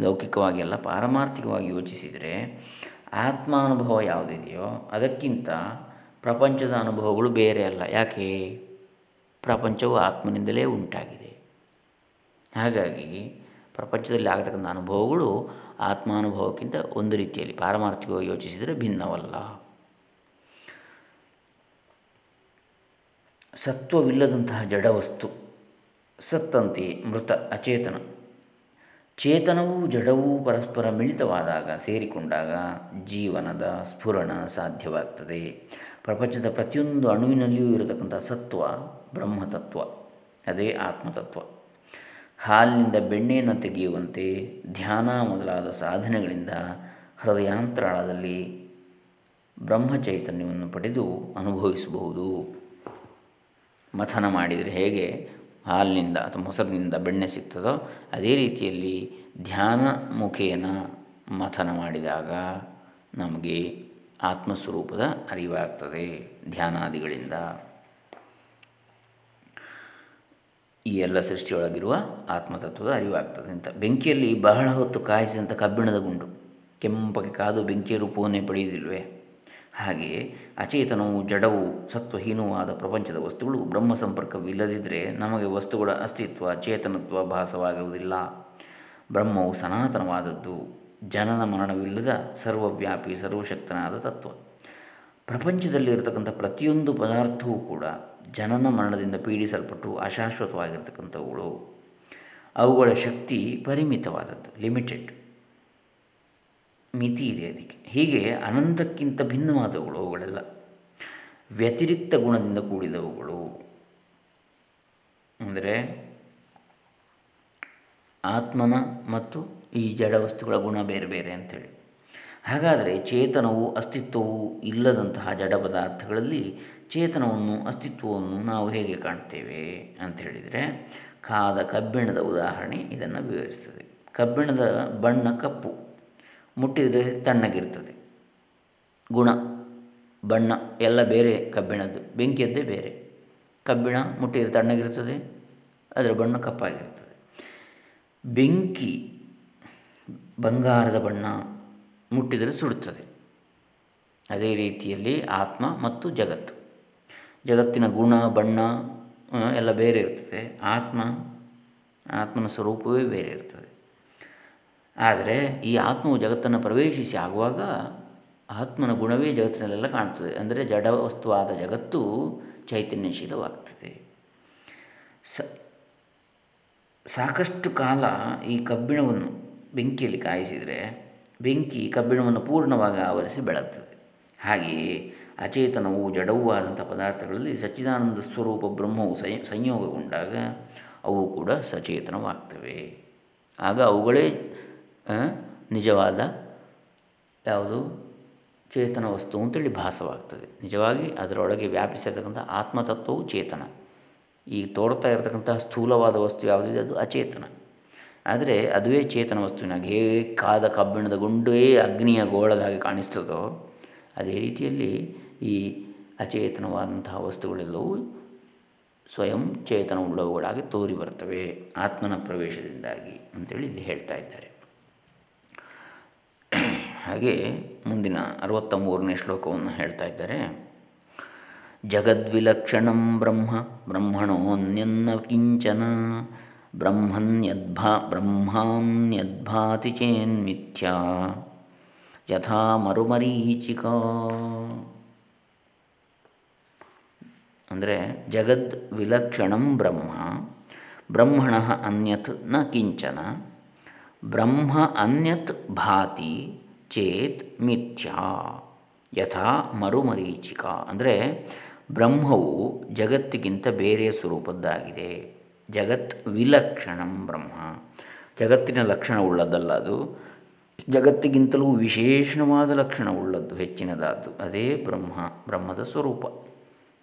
S1: ಲೌಕಿಕವಾಗಿ ಅಲ್ಲ, ಪಾರಮಾರ್ಥಿಕವಾಗಿ ಯೋಚಿಸಿದರೆ ಆತ್ಮಾನುಭವ ಯಾವುದಿದೆಯೋ ಅದಕ್ಕಿಂತ ಪ್ರಪಂಚದ ಅನುಭವಗಳು ಬೇರೆ ಅಲ್ಲ. ಯಾಕೆ? ಪ್ರಪಂಚವು ಆತ್ಮನಿಂದಲೇ ಉಂಟಾಗಿದೆ. ಹಾಗಾಗಿ ಪ್ರಪಂಚದಲ್ಲಿ ಆಗತಕ್ಕಂಥ ಅನುಭವಗಳು ಆತ್ಮಾನುಭವಕ್ಕಿಂತ ಒಂದು ರೀತಿಯಲ್ಲಿ ಪಾರಮಾರ್ಥಿಕವಾಗಿ ಯೋಚಿಸಿದರೆ ಭಿನ್ನವಲ್ಲ. ಸತ್ವವಿಲ್ಲದಂತಹ ಜಡವಸ್ತು, ಸತ್ತಂತೆ ಮೃತ, ಅಚೇತನ. ಚೇತನವೂ ಜಡವೂ ಪರಸ್ಪರ ಮಿಳಿತವಾದಾಗ ಸೇರಿಕೊಂಡಾಗ ಜೀವನದ ಸ್ಫುರಣ ಸಾಧ್ಯವಾಗ್ತದೆ. ಪ್ರಪಂಚದ ಪ್ರತಿಯೊಂದು ಅಣುವಿನಲ್ಲಿಯೂ ಇರತಕ್ಕಂಥ ಸತ್ವ, ಬ್ರಹ್ಮತತ್ವ, ಅದೇ ಆತ್ಮತತ್ವ. ಹಾಲಿನಿಂದ ಬೆಣ್ಣೆಯನ್ನು ತೆಗೆಯುವಂತೆ ಧ್ಯಾನ ಮೊದಲಾದ ಸಾಧನೆಗಳಿಂದ ಹೃದಯಾಂತರಾಳದಲ್ಲಿ ಬ್ರಹ್ಮಚೈತನ್ಯವನ್ನು ಪಡೆದು ಅನುಭವಿಸಬಹುದು. ಮಥನ ಮಾಡಿದರೆ ಹೇಗೆ? ಹಾಲಿನಿಂದ ಅಥವಾ ಮೊಸರಿನಿಂದ ಬೆಣ್ಣೆ ಸಿಗ್ತದೋ ಅದೇ ರೀತಿಯಲ್ಲಿ ಧ್ಯಾನ ಮುಖೇನ ಮಥನ ಮಾಡಿದಾಗ ನಮಗೆ ಆತ್ಮಸ್ವರೂಪದ ಅರಿವಾಗ್ತದೆ ಧ್ಯಾನಾದಿಗಳಿಂದ. ಈ ಎಲ್ಲ ಸೃಷ್ಟಿಯೊಳಗಿರುವ ಆತ್ಮತತ್ವದ ಅರಿವಾಗ್ತದೆ ಅಂತ. ಬೆಂಕಿಯಲ್ಲಿ ಬಹಳ ಹೊತ್ತು ಕಾಯಿಸಿದಂಥ ಕಬ್ಬಿಣದ ಗುಂಡು. ಕೆಂಪಗೆ ಕಾದು ಬೆಂಕಿಯ ರೂಪವನ್ನೇ ಪಡೆಯುವುದಿಲ್ವೇ? ಹಾಗೆಯೇ ಅಚೇತನವು ಜಡವು ಸತ್ವಹೀನವಾದ ಪ್ರಪಂಚದ ವಸ್ತುಗಳು ಬ್ರಹ್ಮ ಸಂಪರ್ಕವಿಲ್ಲದಿದ್ದರೆ ನಮಗೆ ವಸ್ತುಗಳ ಅಸ್ತಿತ್ವ ಚೇತನತ್ವ ಭಾಸವಾಗುವುದಿಲ್ಲ. ಬ್ರಹ್ಮವು ಸನಾತನವಾದದ್ದು, ಜನನ ಮರಣವಿಲ್ಲದ ಸರ್ವವ್ಯಾಪಿ ಸರ್ವಶಕ್ತನಾದ ತತ್ವ. ಪ್ರಪಂಚದಲ್ಲಿರತಕ್ಕಂಥ ಪ್ರತಿಯೊಂದು ಪದಾರ್ಥವೂ ಕೂಡ ಜನನ ಮರಣದಿಂದ ಪೀಡಿಸಲ್ಪಟ್ಟು ಅಶಾಶ್ವತವಾಗಿರ್ತಕ್ಕಂಥವುಗಳು. ಅವುಗಳ ಶಕ್ತಿ ಪರಿಮಿತವಾದದ್ದು, ಲಿಮಿಟೆಡ್. ಮಿತಿ ಇದೆ ಅದಕ್ಕೆ. ಹೀಗೆ ಅನಂತಕ್ಕಿಂತ ಭಿನ್ನವಾದವುಗಳು ಅವುಗಳೆಲ್ಲ. ವ್ಯತಿರಿಕ್ತ ಗುಣದಿಂದ ಕೂಡಿದವುಗಳು. ಅಂದರೆ ಆತ್ಮನ ಮತ್ತು ಈ ಜಡ ವಸ್ತುಗಳ ಗುಣ ಬೇರೆ ಬೇರೆ ಅಂಥೇಳಿ. ಹಾಗಾದರೆ ಚೇತನವು ಅಸ್ತಿತ್ವವು ಇಲ್ಲದಂತಹ ಜಡ ಪದಾರ್ಥಗಳಲ್ಲಿ ಚೇತನವನ್ನು, ಅಸ್ತಿತ್ವವನ್ನು ನಾವು ಹೇಗೆ ಕಾಣ್ತೇವೆ ಅಂತ ಹೇಳಿದರೆ ಕಾದ ಕಬ್ಬಿಣದ ಉದಾಹರಣೆ ಇದನ್ನು ವಿವರಿಸ್ತದೆ. ಕಬ್ಬಿಣದ ಬಣ್ಣ ಕಪ್ಪು. ಮುಟ್ಟಿದರೆ ತಣ್ಣಗಿರ್ತದೆ. ಗುಣ, ಬಣ್ಣ ಎಲ್ಲ ಬೇರೆ, ಕಬ್ಬಿಣದ್ದು. ಬೆಂಕಿಯದ್ದೇ ಬೇರೆ. ಕಬ್ಬಿಣ ಮುಟ್ಟಿದರೆ ತಣ್ಣಗಿರ್ತದೆ, ಅದರ ಬಣ್ಣ ಕಪ್ಪಾಗಿರ್ತದೆ. ಬೆಂಕಿ, ಬಂಗಾರದ ಬಣ್ಣ ಮುಟ್ಟಿದರೆ ಸುಡುತ್ತದೆ. ಅದೇ ರೀತಿಯಲ್ಲಿ ಆತ್ಮ ಮತ್ತು ಜಗತ್ತು. ಜಗತ್ತಿನ ಗುಣ, ಬಣ್ಣ ಎಲ್ಲ ಬೇರೆ ಇರ್ತದೆ. ಆತ್ಮ, ಆತ್ಮನ ಸ್ವರೂಪವೇ ಬೇರೆ ಇರ್ತದೆ. ಆದರೆ ಈ ಆತ್ಮವು ಜಗತ್ತನ್ನು ಪ್ರವೇಶಿಸಿ ಆಗುವಾಗ ಆತ್ಮನ ಗುಣವೇ ಜಗತ್ತಿನಲ್ಲೆಲ್ಲ ಕಾಣ್ತದೆ. ಅಂದರೆ ಜಡ ವಸ್ತುವಾದ ಜಗತ್ತು ಚೈತನ್ಯಶೀಲವಾಗ್ತದೆ. ಸ, ಸಾಕಷ್ಟು ಕಾಲ ಈ ಕಬ್ಬಿಣವನ್ನು ಬೆಂಕಿಯಲ್ಲಿ ಕಾಯಿಸಿದರೆ ಬೆಂಕಿ ಕಬ್ಬಿಣವನ್ನು ಪೂರ್ಣವಾಗಿ ಆವರಿಸಿ ಬೆಳಗ್ತದೆ. ಹಾಗೆಯೇ ಅಚೇತನವು ಜಡವೂ ಆದಂಥ ಪದಾರ್ಥಗಳಲ್ಲಿ ಸಚ್ಚಿದಾನಂದ ಸ್ವರೂಪ ಬ್ರಹ್ಮವು ಸಂಯೋಗಗೊಂಡಾಗ ಅವು ಕೂಡ ಸಚೇತನವಾಗ್ತವೆ. ಆಗ ಅವುಗಳೇ ನಿಜವಾದ ಯಾವುದು? ಚೇತನ ವಸ್ತು ಅಂತೇಳಿ ಭಾಸವಾಗ್ತದೆ. ನಿಜವಾಗಿ ಅದರೊಳಗೆ ವ್ಯಾಪಿಸಿರ್ತಕ್ಕಂಥ ಆತ್ಮತತ್ವವು ಚೇತನ. ಈ ತೋರ್ತಾ ಇರತಕ್ಕಂತಹ ಸ್ಥೂಲವಾದ ವಸ್ತು ಯಾವುದಿದೆ? ಅದು ಅಚೇತನ. ಆದರೆ ಅದುವೇ ಚೇತನ ವಸ್ತುವಿನಾಗಿ ಹೇಗೆ ಕಾದ ಕಬ್ಬಿಣದ ಗುಂಡೇ ಅಗ್ನಿಯ ಗೋಳದ ಹಾಗೆ ಕಾಣಿಸ್ತದೋ, ಅದೇ ರೀತಿಯಲ್ಲಿ ಈ ಅಚೇತನವಾದಂತಹ ವಸ್ತುಗಳೆಲ್ಲವೂ ಸ್ವಯಂ ಚೇತನವುಳ್ಳವುಗಳಾಗಿ ತೋರಿ ಬರ್ತವೆ ಆತ್ಮನ ಪ್ರವೇಶದಿಂದಾಗಿ ಅಂತೇಳಿ ಇಲ್ಲಿ ಹೇಳ್ತಾ ಇದ್ದಾರೆ. ಹಾಗೆ ಮುಂದಿನ ಅರವತ್ತ ಮೂರನೇ ಶ್ಲೋಕವನ್ನು ಹೇಳ್ತಾ ಇದ್ದಾರೆ. ಜಗದ್ವಿಲಕ್ಷಣಂ ಬ್ರಹ್ಮ, ಬ್ರಹ್ಮಣೋನ್ಯನ್ನ ಕಿಂಚನ ಬ್ರಹ್ಮನ್ಯದ್ಭಾ ಬ್ರಹ್ಮಾನ್ಯದ್ಭಾತಿ ಚೇನ್ಮಿಥ್ಯಾ, ಯಥಾ ಮರುಮರೀಚಿಕಾ. ಅಂದರೆ ಜಗದ್ ವಿಲಕ್ಷಣಂ ಬ್ರಹ್ಮ, ಬ್ರಹ್ಮಣ ಅನ್ಯತ್ನ ಕಿಂಚನ, ಬ್ರಹ್ಮ ಅನ್ಯತ್ ಭಾತಿ ಚೇತ್ ಮಿಥ್ಯಾ. ಯಥಾ ಮರುಮರೀಚಿಕ. ಅಂದರೆ ಬ್ರಹ್ಮವು ಜಗತ್ತಿಗಿಂತ ಬೇರೆ ಸ್ವರೂಪದ್ದಾಗಿದೆ. ಜಗತ್ ವಿಲಕ್ಷಣಂ ಬ್ರಹ್ಮ. ಜಗತ್ತಿನ ಲಕ್ಷಣವುಳ್ಳದ್ದಲ್ಲ ಅದು. ಜಗತ್ತಿಗಿಂತಲೂ ವಿಶೇಷವಾದ ಲಕ್ಷಣವುಳ್ಳದ್ದು ಹೆಚ್ಚಿನದಾದ್ದು. ಅದೇ ಬ್ರಹ್ಮ, ಬ್ರಹ್ಮದ ಸ್ವರೂಪ.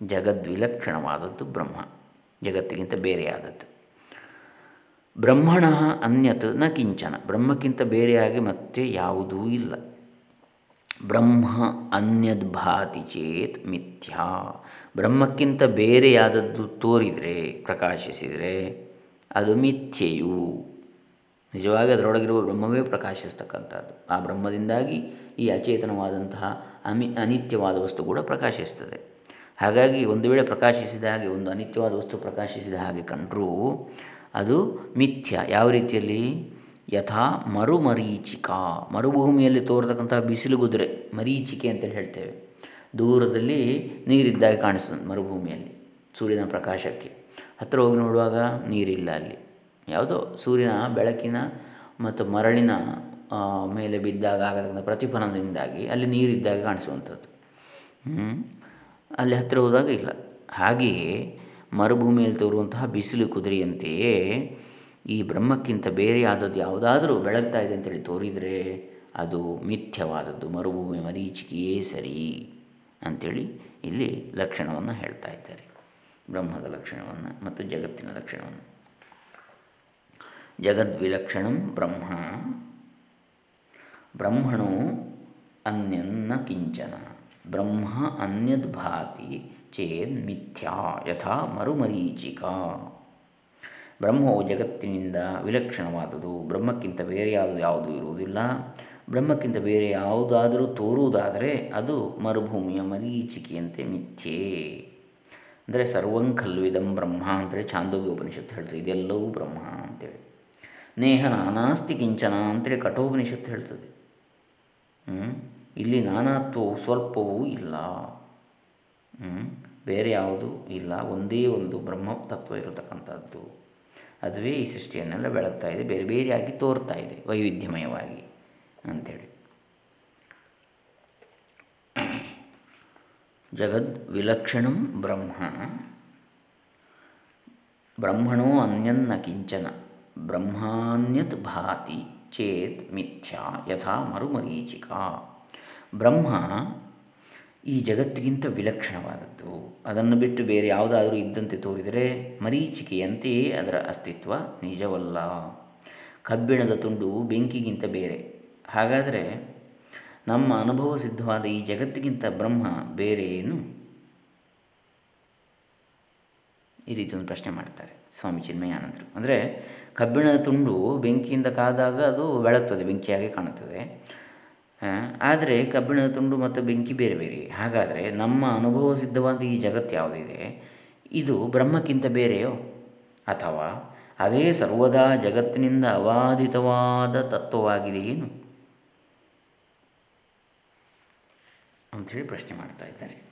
S1: ಜಗದ್ವಿಲಕ್ಷಣವಾದದ್ದು ಬ್ರಹ್ಮ. ಜಗತ್ತಿಗಿಂತ ಬೇರೆಯಾದದ್ದು. ಬ್ರಹ್ಮಣ ಅನ್ಯತ್ನ ಕಿಂಚನ. ಬ್ರಹ್ಮಕ್ಕಿಂತ ಬೇರೆಯಾಗಿ ಮತ್ತೆ ಯಾವುದೂ ಇಲ್ಲ. ಬ್ರಹ್ಮ ಅನ್ಯದ್ ಭಾತಿ ಚೇತ್ ಮಿಥ್ಯಾ. ಬ್ರಹ್ಮಕ್ಕಿಂತ ಬೇರೆಯಾದದ್ದು ತೋರಿದರೆ, ಪ್ರಕಾಶಿಸಿದರೆ ಅದು ಮಿಥ್ಯೆಯು. ನಿಜವಾಗಿ ಅದರೊಳಗಿರುವ ಬ್ರಹ್ಮವೇ ಪ್ರಕಾಶಿಸ್ತಕ್ಕಂಥದ್ದು. ಆ ಬ್ರಹ್ಮದಿಂದಾಗಿ ಈ ಅಚೇತನವಾದಂತಹ ಅಮಿ ಅನಿತ್ಯವಾದ ವಸ್ತು ಕೂಡ ಪ್ರಕಾಶಿಸ್ತದೆ. ಹಾಗಾಗಿ ಒಂದು ವೇಳೆ ಪ್ರಕಾಶಿಸಿದ ಹಾಗೆ, ಒಂದು ಅನಿತ್ಯವಾದ ವಸ್ತು ಪ್ರಕಾಶಿಸಿದ ಹಾಗೆ ಕಂಡರೂ ಅದು ಮಿಥ್ಯ. ಯಾವ ರೀತಿಯಲ್ಲಿ? ಯಥಾ ಮರುಮರೀಚಿಕಾ. ಮರುಭೂಮಿಯಲ್ಲಿ ತೋರತಕ್ಕಂಥ ಬಿಸಿಲು ಗುದುರೆ, ಮರೀಚಿಕೆ ಅಂತೇಳಿ ಹೇಳ್ತೇವೆ. ದೂರದಲ್ಲಿ ನೀರಿದ್ದಾಗ ಕಾಣಿಸ್ತದೆ ಮರುಭೂಮಿಯಲ್ಲಿ, ಸೂರ್ಯನ ಪ್ರಕಾಶಕ್ಕೆ. ಹತ್ತಿರ ಹೋಗಿ ನೋಡುವಾಗ ನೀರಿಲ್ಲ ಅಲ್ಲಿ. ಯಾವುದೋ ಸೂರ್ಯನ ಬೆಳಕಿನ ಮತ್ತು ಮರಳಿನ ಮೇಲೆ ಬಿದ್ದಾಗ ಆಗತಕ್ಕಂಥ ಪ್ರತಿಫಲನದಿಂದಾಗಿ ಅಲ್ಲಿ ನೀರಿದ್ದಾಗ ಕಾಣಿಸುವಂಥದ್ದು. ಅಲ್ಲಿ ಹತ್ತಿರ ಹೋದಾಗ ಇಲ್ಲ. ಹಾಗೆಯೇ ಮರುಭೂಮಿಯಲ್ಲಿ ತೋರುವಂತಹ ಬಿಸಿಲು ಕುದುರೆಯಂತೆಯೇ ಈ ಬ್ರಹ್ಮಕ್ಕಿಂತ ಬೇರೆಯಾದದ್ದು ಯಾವುದಾದರೂ ಬೆಳಗ್ತಾ ಇದೆ ಅಂತೇಳಿ ತೋರಿದರೆ ಅದು ಮಿಥ್ಯವಾದದ್ದು. ಮರುಭೂಮಿ ಮರೀಚಿಕೆಯೇ ಸರಿ ಅಂಥೇಳಿ ಇಲ್ಲಿ ಲಕ್ಷಣವನ್ನು ಹೇಳ್ತಾ ಇದ್ದಾರೆ. ಬ್ರಹ್ಮದ ಲಕ್ಷಣವನ್ನು ಮತ್ತು ಜಗತ್ತಿನ ಲಕ್ಷಣವನ್ನು. ಜಗದ್ವಿಲಕ್ಷಣಂ ಬ್ರಹ್ಮ. ಬ್ರಹ್ಮಣೋ ಅನ್ಯನ್ನ ಕಿಂಚನ. ಬ್ರಹ್ಮ ಅನ್ಯದ್ ಭಾತಿ ಚೇದ್ ಮಿಥ್ಯಾ ಯಥಾ ಮರುಮರೀಚಿಕಾ. ಬ್ರಹ್ಮವು ಜಗತ್ತಿನಿಂದ ವಿಲಕ್ಷಣವಾದುದು. ಬ್ರಹ್ಮಕ್ಕಿಂತ ಬೇರೆಯಾದ ಯಾವುದೂ ಇರುವುದಿಲ್ಲ. ಬ್ರಹ್ಮಕ್ಕಿಂತ ಬೇರೆ ಯಾವುದಾದರೂ ತೋರುವುದಾದರೆ ಅದು ಮರುಭೂಮಿಯ ಮರೀಚಿಕೆಯಂತೆ ಮಿಥ್ಯೆ. ಅಂದರೆ ಸರ್ವಂಖಲ್ವಿದಂ ಬ್ರಹ್ಮ ಅಂತೇಳಿ ಚಾಂದೋಗ್ಯ ಉಪನಿಷತ್ತು ಹೇಳ್ತದೆ. ಇದೆಲ್ಲವೂ ಬ್ರಹ್ಮ ಅಂತೇಳಿ. ನೇಹ ನಾನಾಸ್ತಿ ಕಿಂಚನ ಅಂತೇಳಿ ಕಠೋಪನಿಷತ್ತು ಹೇಳ್ತದೆ. ಇಲ್ಲಿ ನಾನಾತ್ವವು, ಸ್ವಲ್ಪವೂ ಇಲ್ಲ. ಬೇರೆ ಯಾವುದೂ ಇಲ್ಲ. ಒಂದೇ ಒಂದು ಬ್ರಹ್ಮ ತತ್ವ ಇರತಕ್ಕಂಥದ್ದು ಅದುವೇ ಈ ಸೃಷ್ಟಿಯನ್ನೆಲ್ಲ ಬೆಳಗ್ತಾ ಇದೆ, ಬೇರೆ ಬೇರೆಯಾಗಿ ತೋರ್ತಾ ಇದೆ, ವೈವಿಧ್ಯಮಯವಾಗಿ ಅಂಥೇಳಿ. ಜಗದ್ ವಿಲಕ್ಷಣಂ ಬ್ರಹ್ಮ. ಬ್ರಹ್ಮಣೋ ಅನ್ಯನ್ನ ಕಿಂಚನ, ಬ್ರಹ್ಮಾನ್ಯತ್ ಭಾತಿ ಚೇತ್ ಮಿಥ್ಯಾ ಯಥಾ ಮರುಮರೀಚಿಕಾ. ಬ್ರಹ್ಮ ಈ ಜಗತ್ತಿಗಿಂತ ವಿಲಕ್ಷಣವಾದದ್ದು. ಅದನ್ನು ಬಿಟ್ಟು ಬೇರೆ ಯಾವುದಾದರೂ ಇದ್ದಂತೆ ತೋರಿದರೆ ಮರೀಚಿಕೆಯಂತೆಯೇ ಅದರ ಅಸ್ತಿತ್ವ ನಿಜವಲ್ಲ. ಕಬ್ಬಿಣದ ತುಂಡು ಬೆಂಕಿಗಿಂತ ಬೇರೆ. ಹಾಗಾದರೆ ನಮ್ಮ ಅನುಭವ ಸಿದ್ಧವಾದ ಈ ಜಗತ್ತಿಗಿಂತ ಬ್ರಹ್ಮ ಬೇರೆ ಏನು ಈ ರೀತಿ ಒಂದು ಪ್ರಶ್ನೆ ಮಾಡ್ತಾರೆ ಸ್ವಾಮಿ ಚಿನ್ಮಯಾನಂದರು. ಅಂದರೆ ಕಬ್ಬಿಣದ ತುಂಡು ಬೆಂಕಿಯಿಂದ ಕಾದಾಗ ಅದು ಬೆಳಗ್ತದೆ, ಬೆಂಕಿಯಾಗಿ ಕಾಣುತ್ತದೆ. ಆದರೆ ಕಬ್ಬಿಣದ ತುಂಡು ಮತ್ತು ಬೆಂಕಿ ಬೇರೆ ಬೇರೆ. ಹಾಗಾದರೆ ನಮ್ಮ ಅನುಭವ ಸಿದ್ಧವಾದ ಈ ಜಗತ್ತು ಯಾವುದಿದೆ? ಇದು ಬ್ರಹ್ಮಕ್ಕಿಂತ ಬೇರೆಯೋ? ಅಥವಾ ಅದೇ ಸರ್ವದಾ ಜಗತ್ತಿನಿಂದ ಅಬಾಧಿತವಾದ ತತ್ವವಾಗಿದೆ ಏನು? ಅಂಥೇಳಿ ಪ್ರಶ್ನೆ ಮಾಡ್ತಾ ಇದ್ದಾರೆ.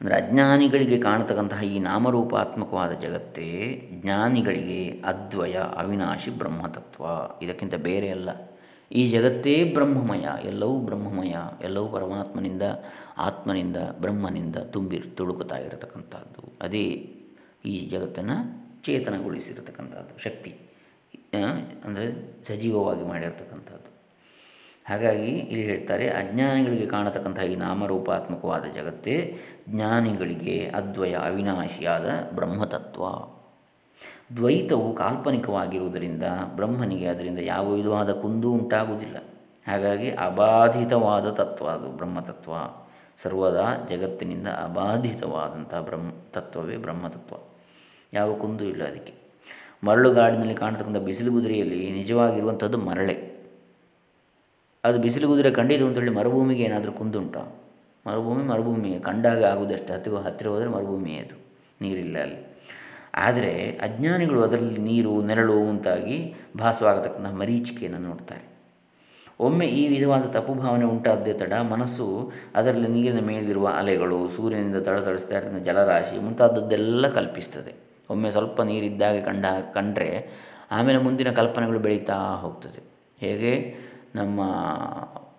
S1: ಅಂದರೆ ಅಜ್ಞಾನಿಗಳಿಗೆ ಕಾಣತಕ್ಕಂತಹ ಈ ನಾಮರೂಪಾತ್ಮಕವಾದ ಜಗತ್ತೇ ಜ್ಞಾನಿಗಳಿಗೆ ಅದ್ವಯ ಅವಿನಾಶಿ ಬ್ರಹ್ಮತತ್ವ. ಇದಕ್ಕಿಂತ ಬೇರೆ ಅಲ್ಲ. ಈ ಜಗತ್ತೇ ಬ್ರಹ್ಮಮಯ, ಎಲ್ಲವೂ ಬ್ರಹ್ಮಮಯ, ಎಲ್ಲವೂ ಪರಮಾತ್ಮನಿಂದ, ಆತ್ಮನಿಂದ, ಬ್ರಹ್ಮನಿಂದ ತುಂಬಿ ತುಳುಕುತ್ತಾ ಇರತಕ್ಕಂಥದ್ದು. ಅದೇ ಈ ಜಗತ್ತನ್ನು ಚೇತನಗೊಳಿಸಿರತಕ್ಕಂಥದ್ದು, ಶಕ್ತಿ ಅಂದರೆ ಸಜೀವವಾಗಿ ಮಾಡಿರತಕ್ಕಂಥದ್ದು. ಹಾಗಾಗಿ ಇಲ್ಲಿ ಹೇಳ್ತಾರೆ, ಅಜ್ಞಾನಿಗಳಿಗೆ ಕಾಣತಕ್ಕಂಥ ಈ ನಾಮರೂಪಾತ್ಮಕವಾದ ಜಗತ್ತೇ ಜ್ಞಾನಿಗಳಿಗೆ ಅದ್ವಯ, ಅವಿನಾಶಿಯಾದ ಬ್ರಹ್ಮತತ್ವ. ದ್ವೈತವು ಕಾಲ್ಪನಿಕವಾಗಿರುವುದರಿಂದ ಬ್ರಹ್ಮನಿಗೆ ಅದರಿಂದ ಯಾವ ವಿಧವಾದ ಕುಂದು ಉಂಟಾಗುವುದಿಲ್ಲ. ಹಾಗಾಗಿ ಅಬಾಧಿತವಾದ ತತ್ವ ಅದು, ಬ್ರಹ್ಮತತ್ವ. ಸರ್ವದಾ ಜಗತ್ತಿನಿಂದ ಅಬಾಧಿತವಾದಂಥ ಬ್ರಹ್ಮ ತತ್ವವೇ ಬ್ರಹ್ಮತತ್ವ. ಯಾವ ಕುಂದು ಇಲ್ಲ ಅದಕ್ಕೆ. ಮರಳುಗಾಡಿನಲ್ಲಿ ಕಾಣತಕ್ಕಂಥ ಬಿಸಿಲು ಕುದುರೆಯಲ್ಲಿ ನಿಜವಾಗಿರುವಂಥದ್ದು ಮರಳೆ. ಅದು ಬಿಸಿಲು ಕುದುರೆ ಕಂಡಿದ್ದು ಅಂತೇಳಿ ಮರುಭೂಮಿಗೆ ಏನಾದರೂ ಕುಂದುಂಟ ಮರುಭೂಮಿ ಮರುಭೂಮಿ ಕಂಡಾಗ ಆಗುವುದಷ್ಟೇ. ಹತ್ತಿಗೂ ಹತ್ತಿರ ಹೋದರೆ ಮರುಭೂಮಿಯೇ ಅದು. ನೀರಿಲ್ಲ ಅಲ್ಲಿ. ಆದರೆ ಅಜ್ಞಾನಿಗಳು ಅದರಲ್ಲಿ ನೀರು, ನೆರಳು ಉಂಟಾಗಿ ಭಾಸವಾಗತಕ್ಕಂತಹ ಮರೀಚಿಕೆಯನ್ನು ನೋಡ್ತಾರೆ. ಒಮ್ಮೆ ಈ ವಿಧವಾದ ತಪ್ಪು ಭಾವನೆ ಉಂಟಾದ್ದೇ ತಡ ಮನಸ್ಸು ಅದರಲ್ಲಿ ನೀರಿನ ಮೇಲಿರುವ ಅಲೆಗಳು, ಸೂರ್ಯನಿಂದ ತಳತಳಿಸ್ತಾ ಇರ್ತಕ್ಕಂಥ ಜಲರಾಶಿ ಮುಂತಾದದ್ದೆಲ್ಲ ಕಲ್ಪಿಸ್ತದೆ. ಒಮ್ಮೆ ಸ್ವಲ್ಪ ನೀರಿದ್ದಾಗ ಕಂಡ ಕಂಡರೆ ಆಮೇಲೆ ಮುಂದಿನ ಕಲ್ಪನೆಗಳು ಬೆಳೀತಾ ಹೋಗ್ತದೆ. ಹೇಗೆ? ನಮ್ಮ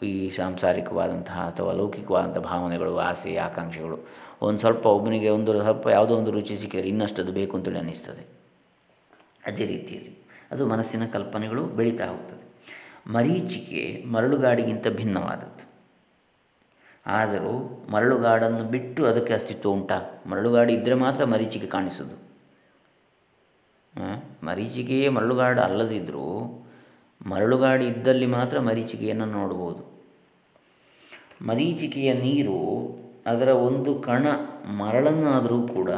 S1: ಈ ಸಾಂಸಾರಿಕವಾದಂತಹ ಅಥವಾ ಲೌಕಿಕವಾದಂಥ ಭಾವನೆಗಳು, ಆಸೆ, ಆಕಾಂಕ್ಷೆಗಳು ಒಂದು ಸ್ವಲ್ಪ ಒಬ್ಬನಿಗೆ ಒಂದು ಸ್ವಲ್ಪ ಯಾವುದೋ ಒಂದು ರುಚಿ ಸಿಕ್ಕಿದರೆ ಇನ್ನಷ್ಟದು ಬೇಕು ಅಂತೇಳಿ ಅನ್ನಿಸ್ತದೆ. ಅದೇ ರೀತಿಯಲ್ಲಿ ಅದು ಮನಸ್ಸಿನ ಕಲ್ಪನೆಗಳು ಬೆಳೀತಾ ಹೋಗ್ತದೆ. ಮರೀಚಿಕೆ ಮರಳುಗಾಡಿಗಿಂತ ಭಿನ್ನವಾದದ್ದು. ಆದರೂ ಮರಳುಗಾಡನ್ನು ಬಿಟ್ಟು ಅದಕ್ಕೆ ಅಸ್ತಿತ್ವ ಉಂಟಾ? ಮರಳುಗಾಡಿ ಇದ್ದರೆ ಮಾತ್ರ ಮರೀಚಿಕೆ ಕಾಣಿಸೋದು ಮರೀಚಿಕೆಯೇ ಮರಳುಗಾಡು ಅಲ್ಲದಿದ್ದರೂ ಮರಳುಗಾಡಿ ಇದ್ದಲ್ಲಿ ಮಾತ್ರ ಮರೀಚಿಕೆಯನ್ನು ನೋಡ್ಬೋದು. ಮರೀಚಿಕೆಯ ನೀರು ಅದರ ಒಂದು ಕಣ ಮರಳನ್ನಾದರೂ ಕೂಡ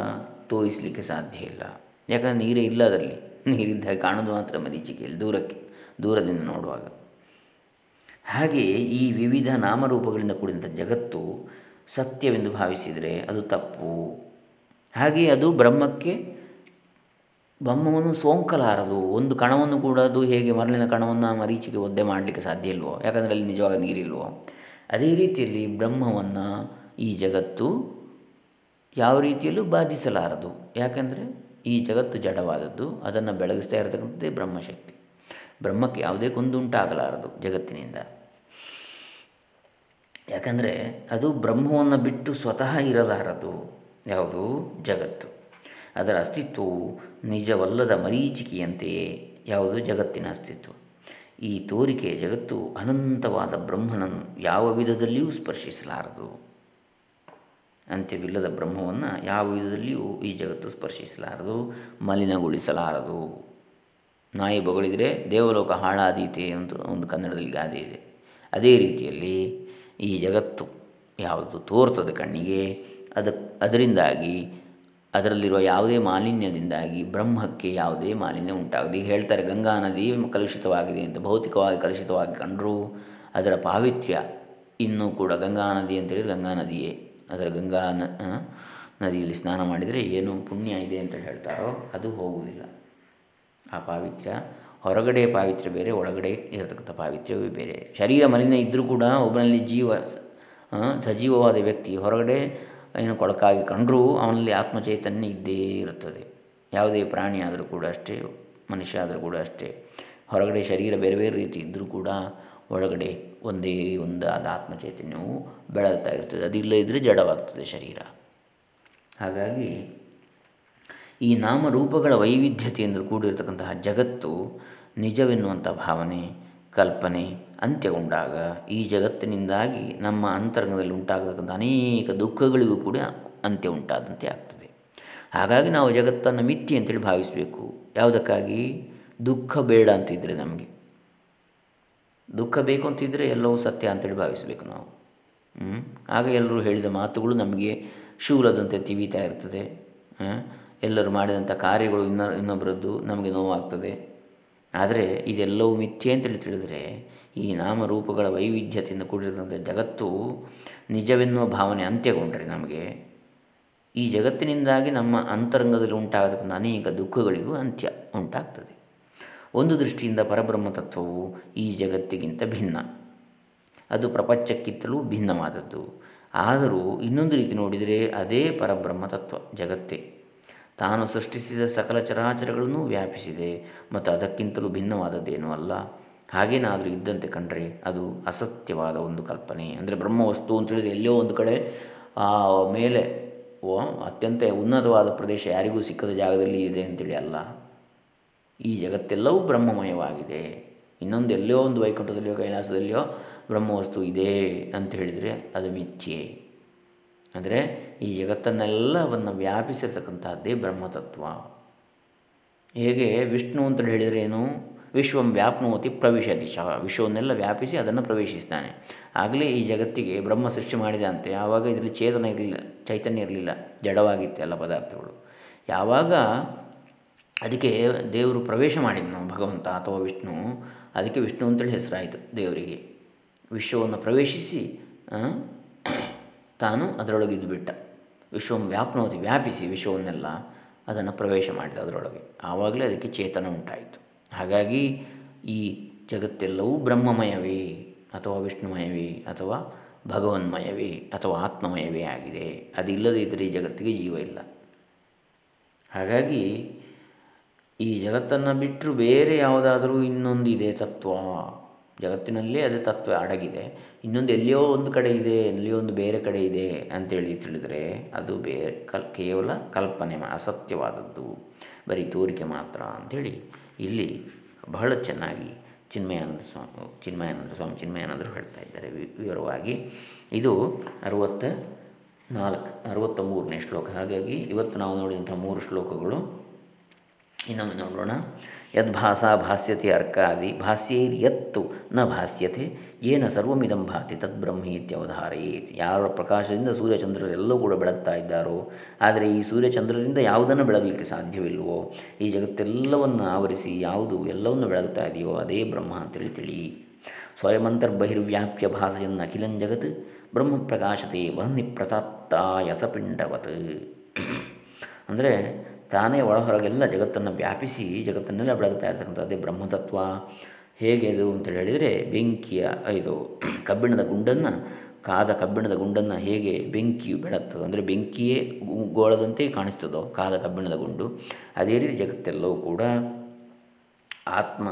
S1: ತೋಯಿಸಲಿಕ್ಕೆ ಸಾಧ್ಯ ಇಲ್ಲ. ಯಾಕಂದರೆ ನೀರೇ ಇಲ್ಲ ಅದರಲ್ಲಿ. ನೀರಿದ್ದಾಗ ಕಾಣೋದು ಮಾತ್ರ ಮರೀಚಿಕೆಯಲ್ಲಿ ದೂರಕ್ಕೆ, ದೂರದಿಂದ ನೋಡುವಾಗ. ಹಾಗೆಯೇ ಈ ವಿವಿಧ ನಾಮರೂಪಗಳಿಂದ ಕೂಡಿದಂಥ ಜಗತ್ತು ಸತ್ಯವೆಂದು ಭಾವಿಸಿದರೆ ಅದು ತಪ್ಪು. ಹಾಗೆಯೇ ಅದು ಬ್ರಹ್ಮಕ್ಕೆ ಬ್ರಹ್ಮವನ್ನು ಸೋಂಕಲಾರದು. ಒಂದು ಕಣವನ್ನು ಕೂಡ ಅದು ಹೇಗೆ ಮರಳಿನ ಕಣವನ್ನು ಮರೀಚಿಗೆ ಒದ್ದೆ ಮಾಡಲಿಕ್ಕೆ ಸಾಧ್ಯ ಇಲ್ವೋ? ಯಾಕಂದರೆ ಅಲ್ಲಿ ನಿಜವಾಗ ನೀರಿಲ್ವೋ? ಅದೇ ರೀತಿಯಲ್ಲಿ ಬ್ರಹ್ಮವನ್ನು ಈ ಜಗತ್ತು ಯಾವ ರೀತಿಯಲ್ಲೂ ಬಾಧಿಸಲಾರದು. ಯಾಕಂದರೆ ಈ ಜಗತ್ತು ಜಡವಾದದ್ದು, ಅದನ್ನು ಬೆಳಗಿಸ್ತಾ ಇರತಕ್ಕಂಥದ್ದೇ ಬ್ರಹ್ಮಶಕ್ತಿ. ಬ್ರಹ್ಮಕ್ಕೆ ಯಾವುದೇ ಕುಂದುಂಟಾಗಲಾರದು ಜಗತ್ತಿನಿಂದ. ಯಾಕಂದರೆ ಅದು ಬ್ರಹ್ಮವನ್ನು ಬಿಟ್ಟು ಸ್ವತಃ ಇರಲಾರದು. ಯಾವುದು? ಜಗತ್ತು. ಅದರ ಅಸ್ತಿತ್ವವು ನಿಜವಲ್ಲದ ಮರೀಚಿಕೆಯಂತೆಯೇ ಯಾವುದು? ಜಗತ್ತಿನ ಅಸ್ತಿತ್ವ. ಈ ತೋರಿಕೆ ಜಗತ್ತು ಅನಂತವಾದ ಬ್ರಹ್ಮನನ್ನು ಯಾವ ವಿಧದಲ್ಲಿಯೂ ಸ್ಪರ್ಶಿಸಲಾರದು. ಅಂತ್ಯವಿಲ್ಲದ ಬ್ರಹ್ಮವನ್ನು ಯಾವ ವಿಧದಲ್ಲಿಯೂ ಈ ಜಗತ್ತು ಸ್ಪರ್ಶಿಸಲಾರದು, ಮಲಿನಗೊಳಿಸಲಾರದು. ನಾಯಿ ಬೊಗಳಿದರೆ ದೇವಲೋಕ ಹಾಳಾದೀತೆ ಅಂತ ಒಂದು ಕನ್ನಡದಲ್ಲಿ ಗಾದೆ ಇದೆ. ಅದೇ ರೀತಿಯಲ್ಲಿ ಈ ಜಗತ್ತು ಯಾವುದು ತೋರ್ತದೆ ಕಣ್ಣಿಗೆ, ಅದ, ಅದರಿಂದಾಗಿ ಅದರಲ್ಲಿರುವ ಯಾವುದೇ ಮಾಲಿನ್ಯದಿಂದಾಗಿ ಬ್ರಹ್ಮಕ್ಕೆ ಯಾವುದೇ ಮಾಲಿನ್ಯ ಉಂಟಾಗದು. ಈಗ ಹೇಳ್ತಾರೆ ಗಂಗಾ ನದಿ ಕಲುಷಿತವಾಗಿದೆ ಅಂತ, ಭೌತಿಕವಾಗಿ ಕಲುಷಿತವಾಗಿ ಕಂಡರೂ ಅದರ ಪಾವಿತ್ರ್ಯ ಇನ್ನೂ ಕೂಡ ಗಂಗಾ ನದಿ ಅಂತೇಳಿ ಗಂಗಾ ನದಿಯೇ. ಅದರ ಗಂಗಾ ನದಿಯಲ್ಲಿ ಸ್ನಾನ ಮಾಡಿದರೆ ಏನು ಪುಣ್ಯ ಇದೆ ಅಂತ ಹೇಳ್ತಾರೋ ಅದು ಹೋಗುವುದಿಲ್ಲ. ಆ ಪಾವಿತ್ರ್ಯ, ಹೊರಗಡೆ ಪಾವಿತ್ರ್ಯ ಬೇರೆ, ಒಳಗಡೆ ಇರತಕ್ಕಂಥ ಪಾವಿತ್ರ್ಯವೇ ಬೇರೆ. ಶರೀರ ಮಲಿನ ಇದ್ದರೂ ಕೂಡ ಒಬ್ಬನಲ್ಲಿ ಜೀವ ಸಜೀವವಾದ ವ್ಯಕ್ತಿ ಹೊರಗಡೆ ಏನು ಕೊಳಕಾಗಿ ಕಂಡರೂ ಅವನಲ್ಲಿ ಆತ್ಮಚೈತನ್ಯ ಇದ್ದೇ ಇರುತ್ತದೆ. ಯಾವುದೇ ಪ್ರಾಣಿ ಆದರೂ ಕೂಡ ಅಷ್ಟೇ, ಮನುಷ್ಯ ಆದರೂ ಕೂಡ ಅಷ್ಟೇ. ಹೊರಗಡೆ ಶರೀರ ಬೇರೆ ಬೇರೆ ರೀತಿ ಇದ್ದರೂ ಕೂಡ ಒಳಗಡೆ ಒಂದೇ ಒಂದಾದ ಆತ್ಮಚೈತನ್ಯವು ಬೆಳಗ್ತಾ ಇರ್ತದೆ. ಅದಿಲ್ಲ ಇದ್ದರೆ ಜಡವಾಗ್ತದೆ ಶರೀರ. ಹಾಗಾಗಿ ಈ ನಾಮರೂಪಗಳ ವೈವಿಧ್ಯತೆಯಿಂದ ಕೂಡಿರತಕ್ಕಂತಹ ಜಗತ್ತು ನಿಜವೆನ್ನುವಂಥ ಭಾವನೆ, ಕಲ್ಪನೆ ಅಂತ್ಯಗೊಂಡಾಗ ಈ ಜಗತ್ತಿನಿಂದಾಗಿ ನಮ್ಮ ಅಂತರಂಗದಲ್ಲಿ ಉಂಟಾಗತಕ್ಕಂಥ ಅನೇಕ ದುಃಖಗಳಿಗೂ ಕೂಡ ಅಂತ್ಯ ಉಂಟಾದಂತೆ ಆಗ್ತದೆ. ಹಾಗಾಗಿ ನಾವು ಜಗತ್ತನ್ನು ಮಿಥ್ಯೆ ಅಂತೇಳಿ ಭಾವಿಸಬೇಕು. ಯಾವುದಕ್ಕಾಗಿ? ದುಃಖ ಬೇಡ ಅಂತಿದ್ದರೆ ನಮಗೆ. ದುಃಖ ಬೇಕು ಅಂತಿದ್ದರೆ ಎಲ್ಲವೂ ಸತ್ಯ ಅಂತೇಳಿ ಭಾವಿಸಬೇಕು ನಾವು. ಆಗ ಎಲ್ಲರೂ ಹೇಳಿದ ಮಾತುಗಳು ನಮಗೆ ಶೂಲದಂತೆ ತಿವಿತಾ ಇರ್ತದೆ. ಎಲ್ಲರೂ ಮಾಡಿದಂಥ ಕಾರ್ಯಗಳು ಇನ್ನ ಇನ್ನೊಬ್ಬರದ್ದು ನಮಗೆ ನೋವಾಗ್ತದೆ. ಆದರೆ ಇದೆಲ್ಲವೂ ಮಿಥ್ಯೆ ಅಂತೇಳಿ ತಿಳಿದರೆ ಈ ನಾಮರೂಪಗಳ ವೈವಿಧ್ಯತೆಯಿಂದ ಕೂಡಿರತಕ್ಕಂಥ ಜಗತ್ತು ನಿಜವೆನ್ನುವ ಭಾವನೆ ಅಂತ್ಯಗೊಂಡರೆ ನಮಗೆ ಈ ಜಗತ್ತಿನಿಂದಾಗಿ ನಮ್ಮ ಅಂತರಂಗದಲ್ಲಿ ಉಂಟಾಗತಕ್ಕಂಥ ಅನೇಕ ದುಃಖಗಳಿಗೂ ಅಂತ್ಯ ಉಂಟಾಗ್ತದೆ. ಒಂದು ದೃಷ್ಟಿಯಿಂದ ಪರಬ್ರಹ್ಮ ತತ್ವವು ಈ ಜಗತ್ತಿಗಿಂತ ಭಿನ್ನ. ಅದು ಪ್ರಪಂಚಕ್ಕಿಂತಲೂ ಭಿನ್ನವಾದದ್ದು. ಆದರೂ ಇನ್ನೊಂದು ರೀತಿ ನೋಡಿದರೆ ಅದೇ ಪರಬ್ರಹ್ಮ ತತ್ವ ಜಗತ್ತೇ. ತಾನು ಸೃಷ್ಟಿಸಿದ ಸಕಲ ಚರಾಚರಗಳನ್ನು ವ್ಯಾಪಿಸಿದೆ ಮತ್ತು ಅದಕ್ಕಿಂತಲೂ ಭಿನ್ನವಾದದ್ದೇನೂ ಅಲ್ಲ. ಹಾಗೇನಾದರೂ ಇದ್ದಂತೆ ಕಂಡರೆ ಅದು ಅಸತ್ಯವಾದ ಒಂದು ಕಲ್ಪನೆ. ಅಂದರೆ ಬ್ರಹ್ಮ ಬ್ರಹ್ಮವಸ್ತು ಅಂತೇಳಿದರೆ ಎಲ್ಲೋ ಒಂದು ಕಡೆ, ಆ ಮೇಲೆ ಅತ್ಯಂತ ಉನ್ನತವಾದ ಪ್ರದೇಶ ಯಾರಿಗೂ ಸಿಕ್ಕದ ಜಾಗದಲ್ಲಿ ಇದೆ ಅಂತೇಳಿ ಅಲ್ಲ. ಈ ಜಗತ್ತೆಲ್ಲವೂ ಬ್ರಹ್ಮಮಯವಾಗಿದೆ. ಇನ್ನೊಂದು ಎಲ್ಲೋ ಒಂದು ವೈಕುಂಠದಲ್ಲಿಯೋ ಕೈಲಾಸದಲ್ಲಿಯೋ ಬ್ರಹ್ಮವಸ್ತು ಇದೆ ಅಂತ ಹೇಳಿದರೆ ಅದು ಮಿಥ್ಯೆ. ಅಂದರೆ ಈ ಜಗತ್ತನ್ನೆಲ್ಲವನ್ನು ವ್ಯಾಪಿಸಿರ್ತಕ್ಕಂಥದ್ದೇ ಬ್ರಹ್ಮತತ್ವ. ಹೇಗೆ ವಿಷ್ಣು ಅಂತ ಹೇಳಿದರೆ ಏನು? ವಿಶ್ವಂ ವ್ಯಾಪ್ನೋತಿ ಪ್ರವೇಶತಿ ಶಃ ವಿಶ್ವವನ್ನೆಲ್ಲ ವ್ಯಾಪಿಸಿ ಅದನ್ನು ಪ್ರವೇಶಿಸ್ತಾನೆ. ಆಗಲೇ ಈ ಜಗತ್ತಿಗೆ ಬ್ರಹ್ಮ ಸೃಷ್ಟಿ ಮಾಡಿದಂತೆ ಆವಾಗ ಇದರಲ್ಲಿ ಚೇತನ ಇರಲಿಲ್ಲ, ಚೈತನ್ಯ ಇರಲಿಲ್ಲ. ಜಡವಾಗಿತ್ತೆ ಎಲ್ಲ ಪದಾರ್ಥಗಳು. ಯಾವಾಗ ಅದಕ್ಕೆ ದೇವರು ಪ್ರವೇಶ ಮಾಡಿದ್ನು, ಭಗವಂತ ಅಥವಾ ವಿಷ್ಣು. ಅದಕ್ಕೆ ವಿಷ್ಣು ಅಂತೇಳಿ ಹೆಸರಾಯಿತು ದೇವರಿಗೆ. ವಿಶ್ವವನ್ನು ಪ್ರವೇಶಿಸಿ ತಾನು ಅದರೊಳಗೆ ಇದ್ದು ಬಿಟ್ಟ ವಿಶ್ವವನ್ನು ವ್ಯಾಪ್ನೋತಿ, ವ್ಯಾಪಿಸಿ ವಿಶ್ವವನ್ನೆಲ್ಲ ಅದನ್ನು ಪ್ರವೇಶ ಮಾಡಿದ ಅದರೊಳಗೆ. ಆವಾಗಲೇ ಅದಕ್ಕೆ ಚೇತನ ಉಂಟಾಯಿತು. ಹಾಗಾಗಿ ಈ ಜಗತ್ತೆಲ್ಲವೂ ಬ್ರಹ್ಮಮಯವೇ ಅಥವಾ ವಿಷ್ಣುಮಯವೇ ಅಥವಾ ಭಗವನ್ಮಯವೇ ಅಥವಾ ಆತ್ಮಮಯವೇ ಆಗಿದೆ. ಅದಿಲ್ಲದೇ ಇದ್ದರೆ ಈ ಜಗತ್ತಿಗೆ ಜೀವ ಇಲ್ಲ. ಹಾಗಾಗಿ ಈ ಜಗತ್ತನ್ನು ಬಿಟ್ಟರು ಬೇರೆ ಯಾವುದಾದರೂ ಇನ್ನೊಂದು ಇದೆ ತತ್ವ. ಜಗತ್ತಿನಲ್ಲೇ ಅದೇ ತತ್ವ ಅಡಗಿದೆ. ಇನ್ನೊಂದು ಎಲ್ಲಿಯೋ ಒಂದು ಕಡೆ ಇದೆ, ಎಲ್ಲಿಯೋ ಒಂದು ಬೇರೆ ಕಡೆ ಇದೆ ಅಂತೇಳಿ ತಿಳಿದರೆ ಅದು ಬೇ ಕಲ್ ಕೇವಲ ಕಲ್ಪನೆ ಅಸತ್ಯವಾದದ್ದು. ಬರೀ ತೋರಿಕೆ ಮಾತ್ರ ಅಂಥೇಳಿ ಇಲ್ಲಿ ಬಹಳ ಚೆನ್ನಾಗಿ ಚಿನ್ಮಯಾನಂದ ಸ್ವಾಮಿ ಚಿನ್ಮಯಾನಂದ ಸ್ವಾಮಿ, ಚಿನ್ಮಯಾನಂದರು ಹೇಳ್ತಾ ಇದ್ದಾರೆ. ವಿವರವಾಗಿ ಇದು ಅರುವತ್ತ ನಾಲ್ಕು, ಅರುವತ್ತ ಮೂರನೇ ಶ್ಲೋಕ. ಹಾಗಾಗಿ ಇವತ್ತು ನಾವು ನೋಡಿದಂಥ ಮೂರು ಶ್ಲೋಕಗಳು ಇನ್ನೊಮ್ಮೆ ನೋಡೋಣ. ಯದ್ಭಾಸಾ ಭಾಸ್ಯತೆ ಅರ್ಕಾದಿ ಭಾಸ್ಯೈರ್ಯತ್ತು ನ ಭಾಸ್ಯತೆ, ಏನ ಸರ್ವಮಿದಂ ಭಾತಿ ತದ್ ಬ್ರಹ್ಮೀತ್ಯವಧಾರಯೇತ್ ಯಾರ ಪ್ರಕಾಶದಿಂದ ಸೂರ್ಯಚಂದ್ರರೆಲ್ಲೂ ಕೂಡ ಬೆಳಗ್ತಾ ಇದ್ದಾರೋ, ಆದರೆ ಈ ಸೂರ್ಯಚಂದ್ರರಿಂದ ಯಾವುದನ್ನು ಬೆಳಗಲಿಕ್ಕೆ ಸಾಧ್ಯವಿಲ್ವೋ? ಈ ಜಗತ್ತೆಲ್ಲವನ್ನು ಆವರಿಸಿ ಯಾವುದು ಎಲ್ಲವನ್ನು ಬೆಳಗ್ತಾ ಇದೆಯೋ ಅದೇ ಬ್ರಹ್ಮ ಅಂತೇಳಿ ತಿಳಿ. ಸ್ವಯಮಂತರ್ಬಹಿರ್ವ್ಯಾಪ್ಯ ಭಾಸೆಯನ್ನು ಅಖಿಲನ್ ಜಗತ್ ಬ್ರಹ್ಮ ಪ್ರಕಾಶತೆ ವಹ್ನಿ ಪ್ರತಾಪ್ತಾಯಸ ಪಿಂಡವತ್. ಅಂದರೆ ತಾನೇ ಒಳಹೊರಗೆಲ್ಲ ಜಗತ್ತನ್ನು ವ್ಯಾಪಿಸಿ, ಜಗತ್ತನ್ನೆಲ್ಲ ಬೆಳಗ್ತಾ ಬ್ರಹ್ಮ ಬ್ರಹ್ಮತತ್ವ. ಹೇಗೆ ಅದು ಅಂತೇಳಿ ಹೇಳಿದರೆ, ಬೆಂಕಿಯ, ಇದು ಕಬ್ಬಿಣದ ಗುಂಡನ್ನು, ಕಾದ ಕಬ್ಬಿಣದ ಗುಂಡನ್ನು ಹೇಗೆ ಬೆಂಕಿಯು ಬೆಳಗ್ತದೆ, ಅಂದರೆ ಬೆಂಕಿಯೇ ಗೋಳದಂತೆ ಕಾಣಿಸ್ತದೋ ಕಾದ ಕಬ್ಬಿಣದ ಗುಂಡು, ಅದೇ ರೀತಿ ಜಗತ್ತೆಲ್ಲವೂ ಕೂಡ ಆತ್ಮ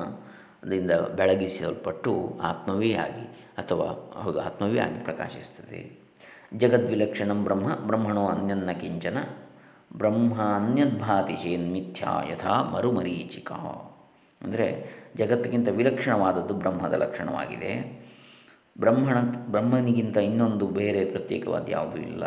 S1: ದಿಂದ ಬೆಳಗಿಸಲ್ಪಟ್ಟು ಆತ್ಮವೇ ಆಗಿ, ಅಥವಾ ಹೌದು, ಆತ್ಮವೇ ಆಗಿ ಪ್ರಕಾಶಿಸ್ತದೆ. ಜಗದ್ವಿಲಕ್ಷಣಂ ಬ್ರಹ್ಮ, ಬ್ರಹ್ಮಣೋ ಅನ್ಯನ್ನ ಕಿಂಚನ ಬ್ರಹ್ಮ ಅನ್ಯದ್ಭಾತಿ ಮಿಥ್ಯಾ ಯಥಾ ಮರುಮರೀಚಿಕ. ಅಂದರೆ ಜಗತ್ತಿಗಿಂತ ವಿಲಕ್ಷಣವಾದದ್ದು ಬ್ರಹ್ಮದ ಲಕ್ಷಣವಾಗಿದೆ. ಬ್ರಹ್ಮಣ, ಬ್ರಹ್ಮನಿಗಿಂತ ಇನ್ನೊಂದು ಬೇರೆ ಪ್ರತ್ಯೇಕವಾದ ಯಾವುದೂ ಇಲ್ಲ.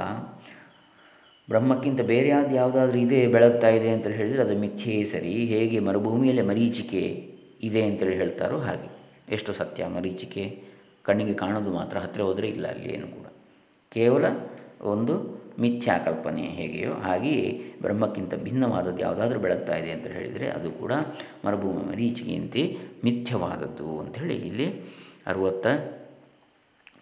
S1: ಬ್ರಹ್ಮಕ್ಕಿಂತ ಬೇರೆಯಾದ ಯಾವುದಾದ್ರೂ ಇದೆ ಬೆಳಗ್ತಾ ಇದೆ ಅಂತ ಹೇಳಿದರೆ ಅದು ಮಿಥ್ಯೆ ಸರಿ. ಹೇಗೆ ಮರುಭೂಮಿಯಲ್ಲಿ ಮರೀಚಿಕೆ ಇದೆ ಅಂತೇಳಿ ಹೇಳ್ತಾರೋ ಹಾಗೆ. ಎಷ್ಟು ಸತ್ಯ ಮರೀಚಿಕೆ? ಕಣ್ಣಿಗೆ ಕಾಣೋದು ಮಾತ್ರ ಹತ್ತಿರ ಹೋದರೆ ಇಲ್ಲ ಅಲ್ಲಿ ಏನು ಕೂಡ. ಕೇವಲ ಒಂದು ಮಿಥ್ಯಾ ಕಲ್ಪನೆ ಹೇಗೆಯೋ ಹಾಗೆಯೇ ಬ್ರಹ್ಮಕ್ಕಿಂತ ಭಿನ್ನವಾದದ್ದು ಯಾವುದಾದ್ರೂ ಬೆಳಗ್ತಾ ಇದೆ ಅಂತ ಹೇಳಿದರೆ ಅದು ಕೂಡ ಮರುಭೂಮಿ ಮರೀಚಿಗೆಯಂತೆ ಮಿಥ್ಯವಾದದ್ದು ಅಂಥೇಳಿ ಇಲ್ಲಿ ಅರುವತ್ತ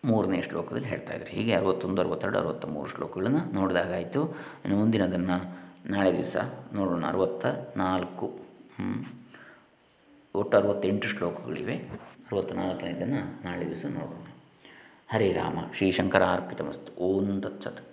S1: ಮೂರನೇ ಶ್ಲೋಕದಲ್ಲಿ ಹೇಳ್ತಾ ಇದ್ದಾರೆ. ಹೀಗೆ ಅರವತ್ತೊಂದು, ಅರವತ್ತೆರಡು ಅರವತ್ತ ಮೂರು ಶ್ಲೋಕಗಳನ್ನು ನೋಡಿದಾಗಾಯಿತು. ಇನ್ನು ಮುಂದಿನದನ್ನು ನಾಳೆ ದಿವಸ ನೋಡೋಣ. ಅರವತ್ತ ನಾಲ್ಕು ಒಟ್ಟು ಅರವತ್ತೆಂಟು ಶ್ಲೋಕಗಳಿವೆ. ಅರವತ್ತ ನಾಳೆ ದಿವಸ ನೋಡೋಣ. ಹರೇ ರಾಮ ಶ್ರೀಶಂಕರ ಅರ್ಪಿತಮಸ್ತು ಓಂ ತತ್ಸತ್.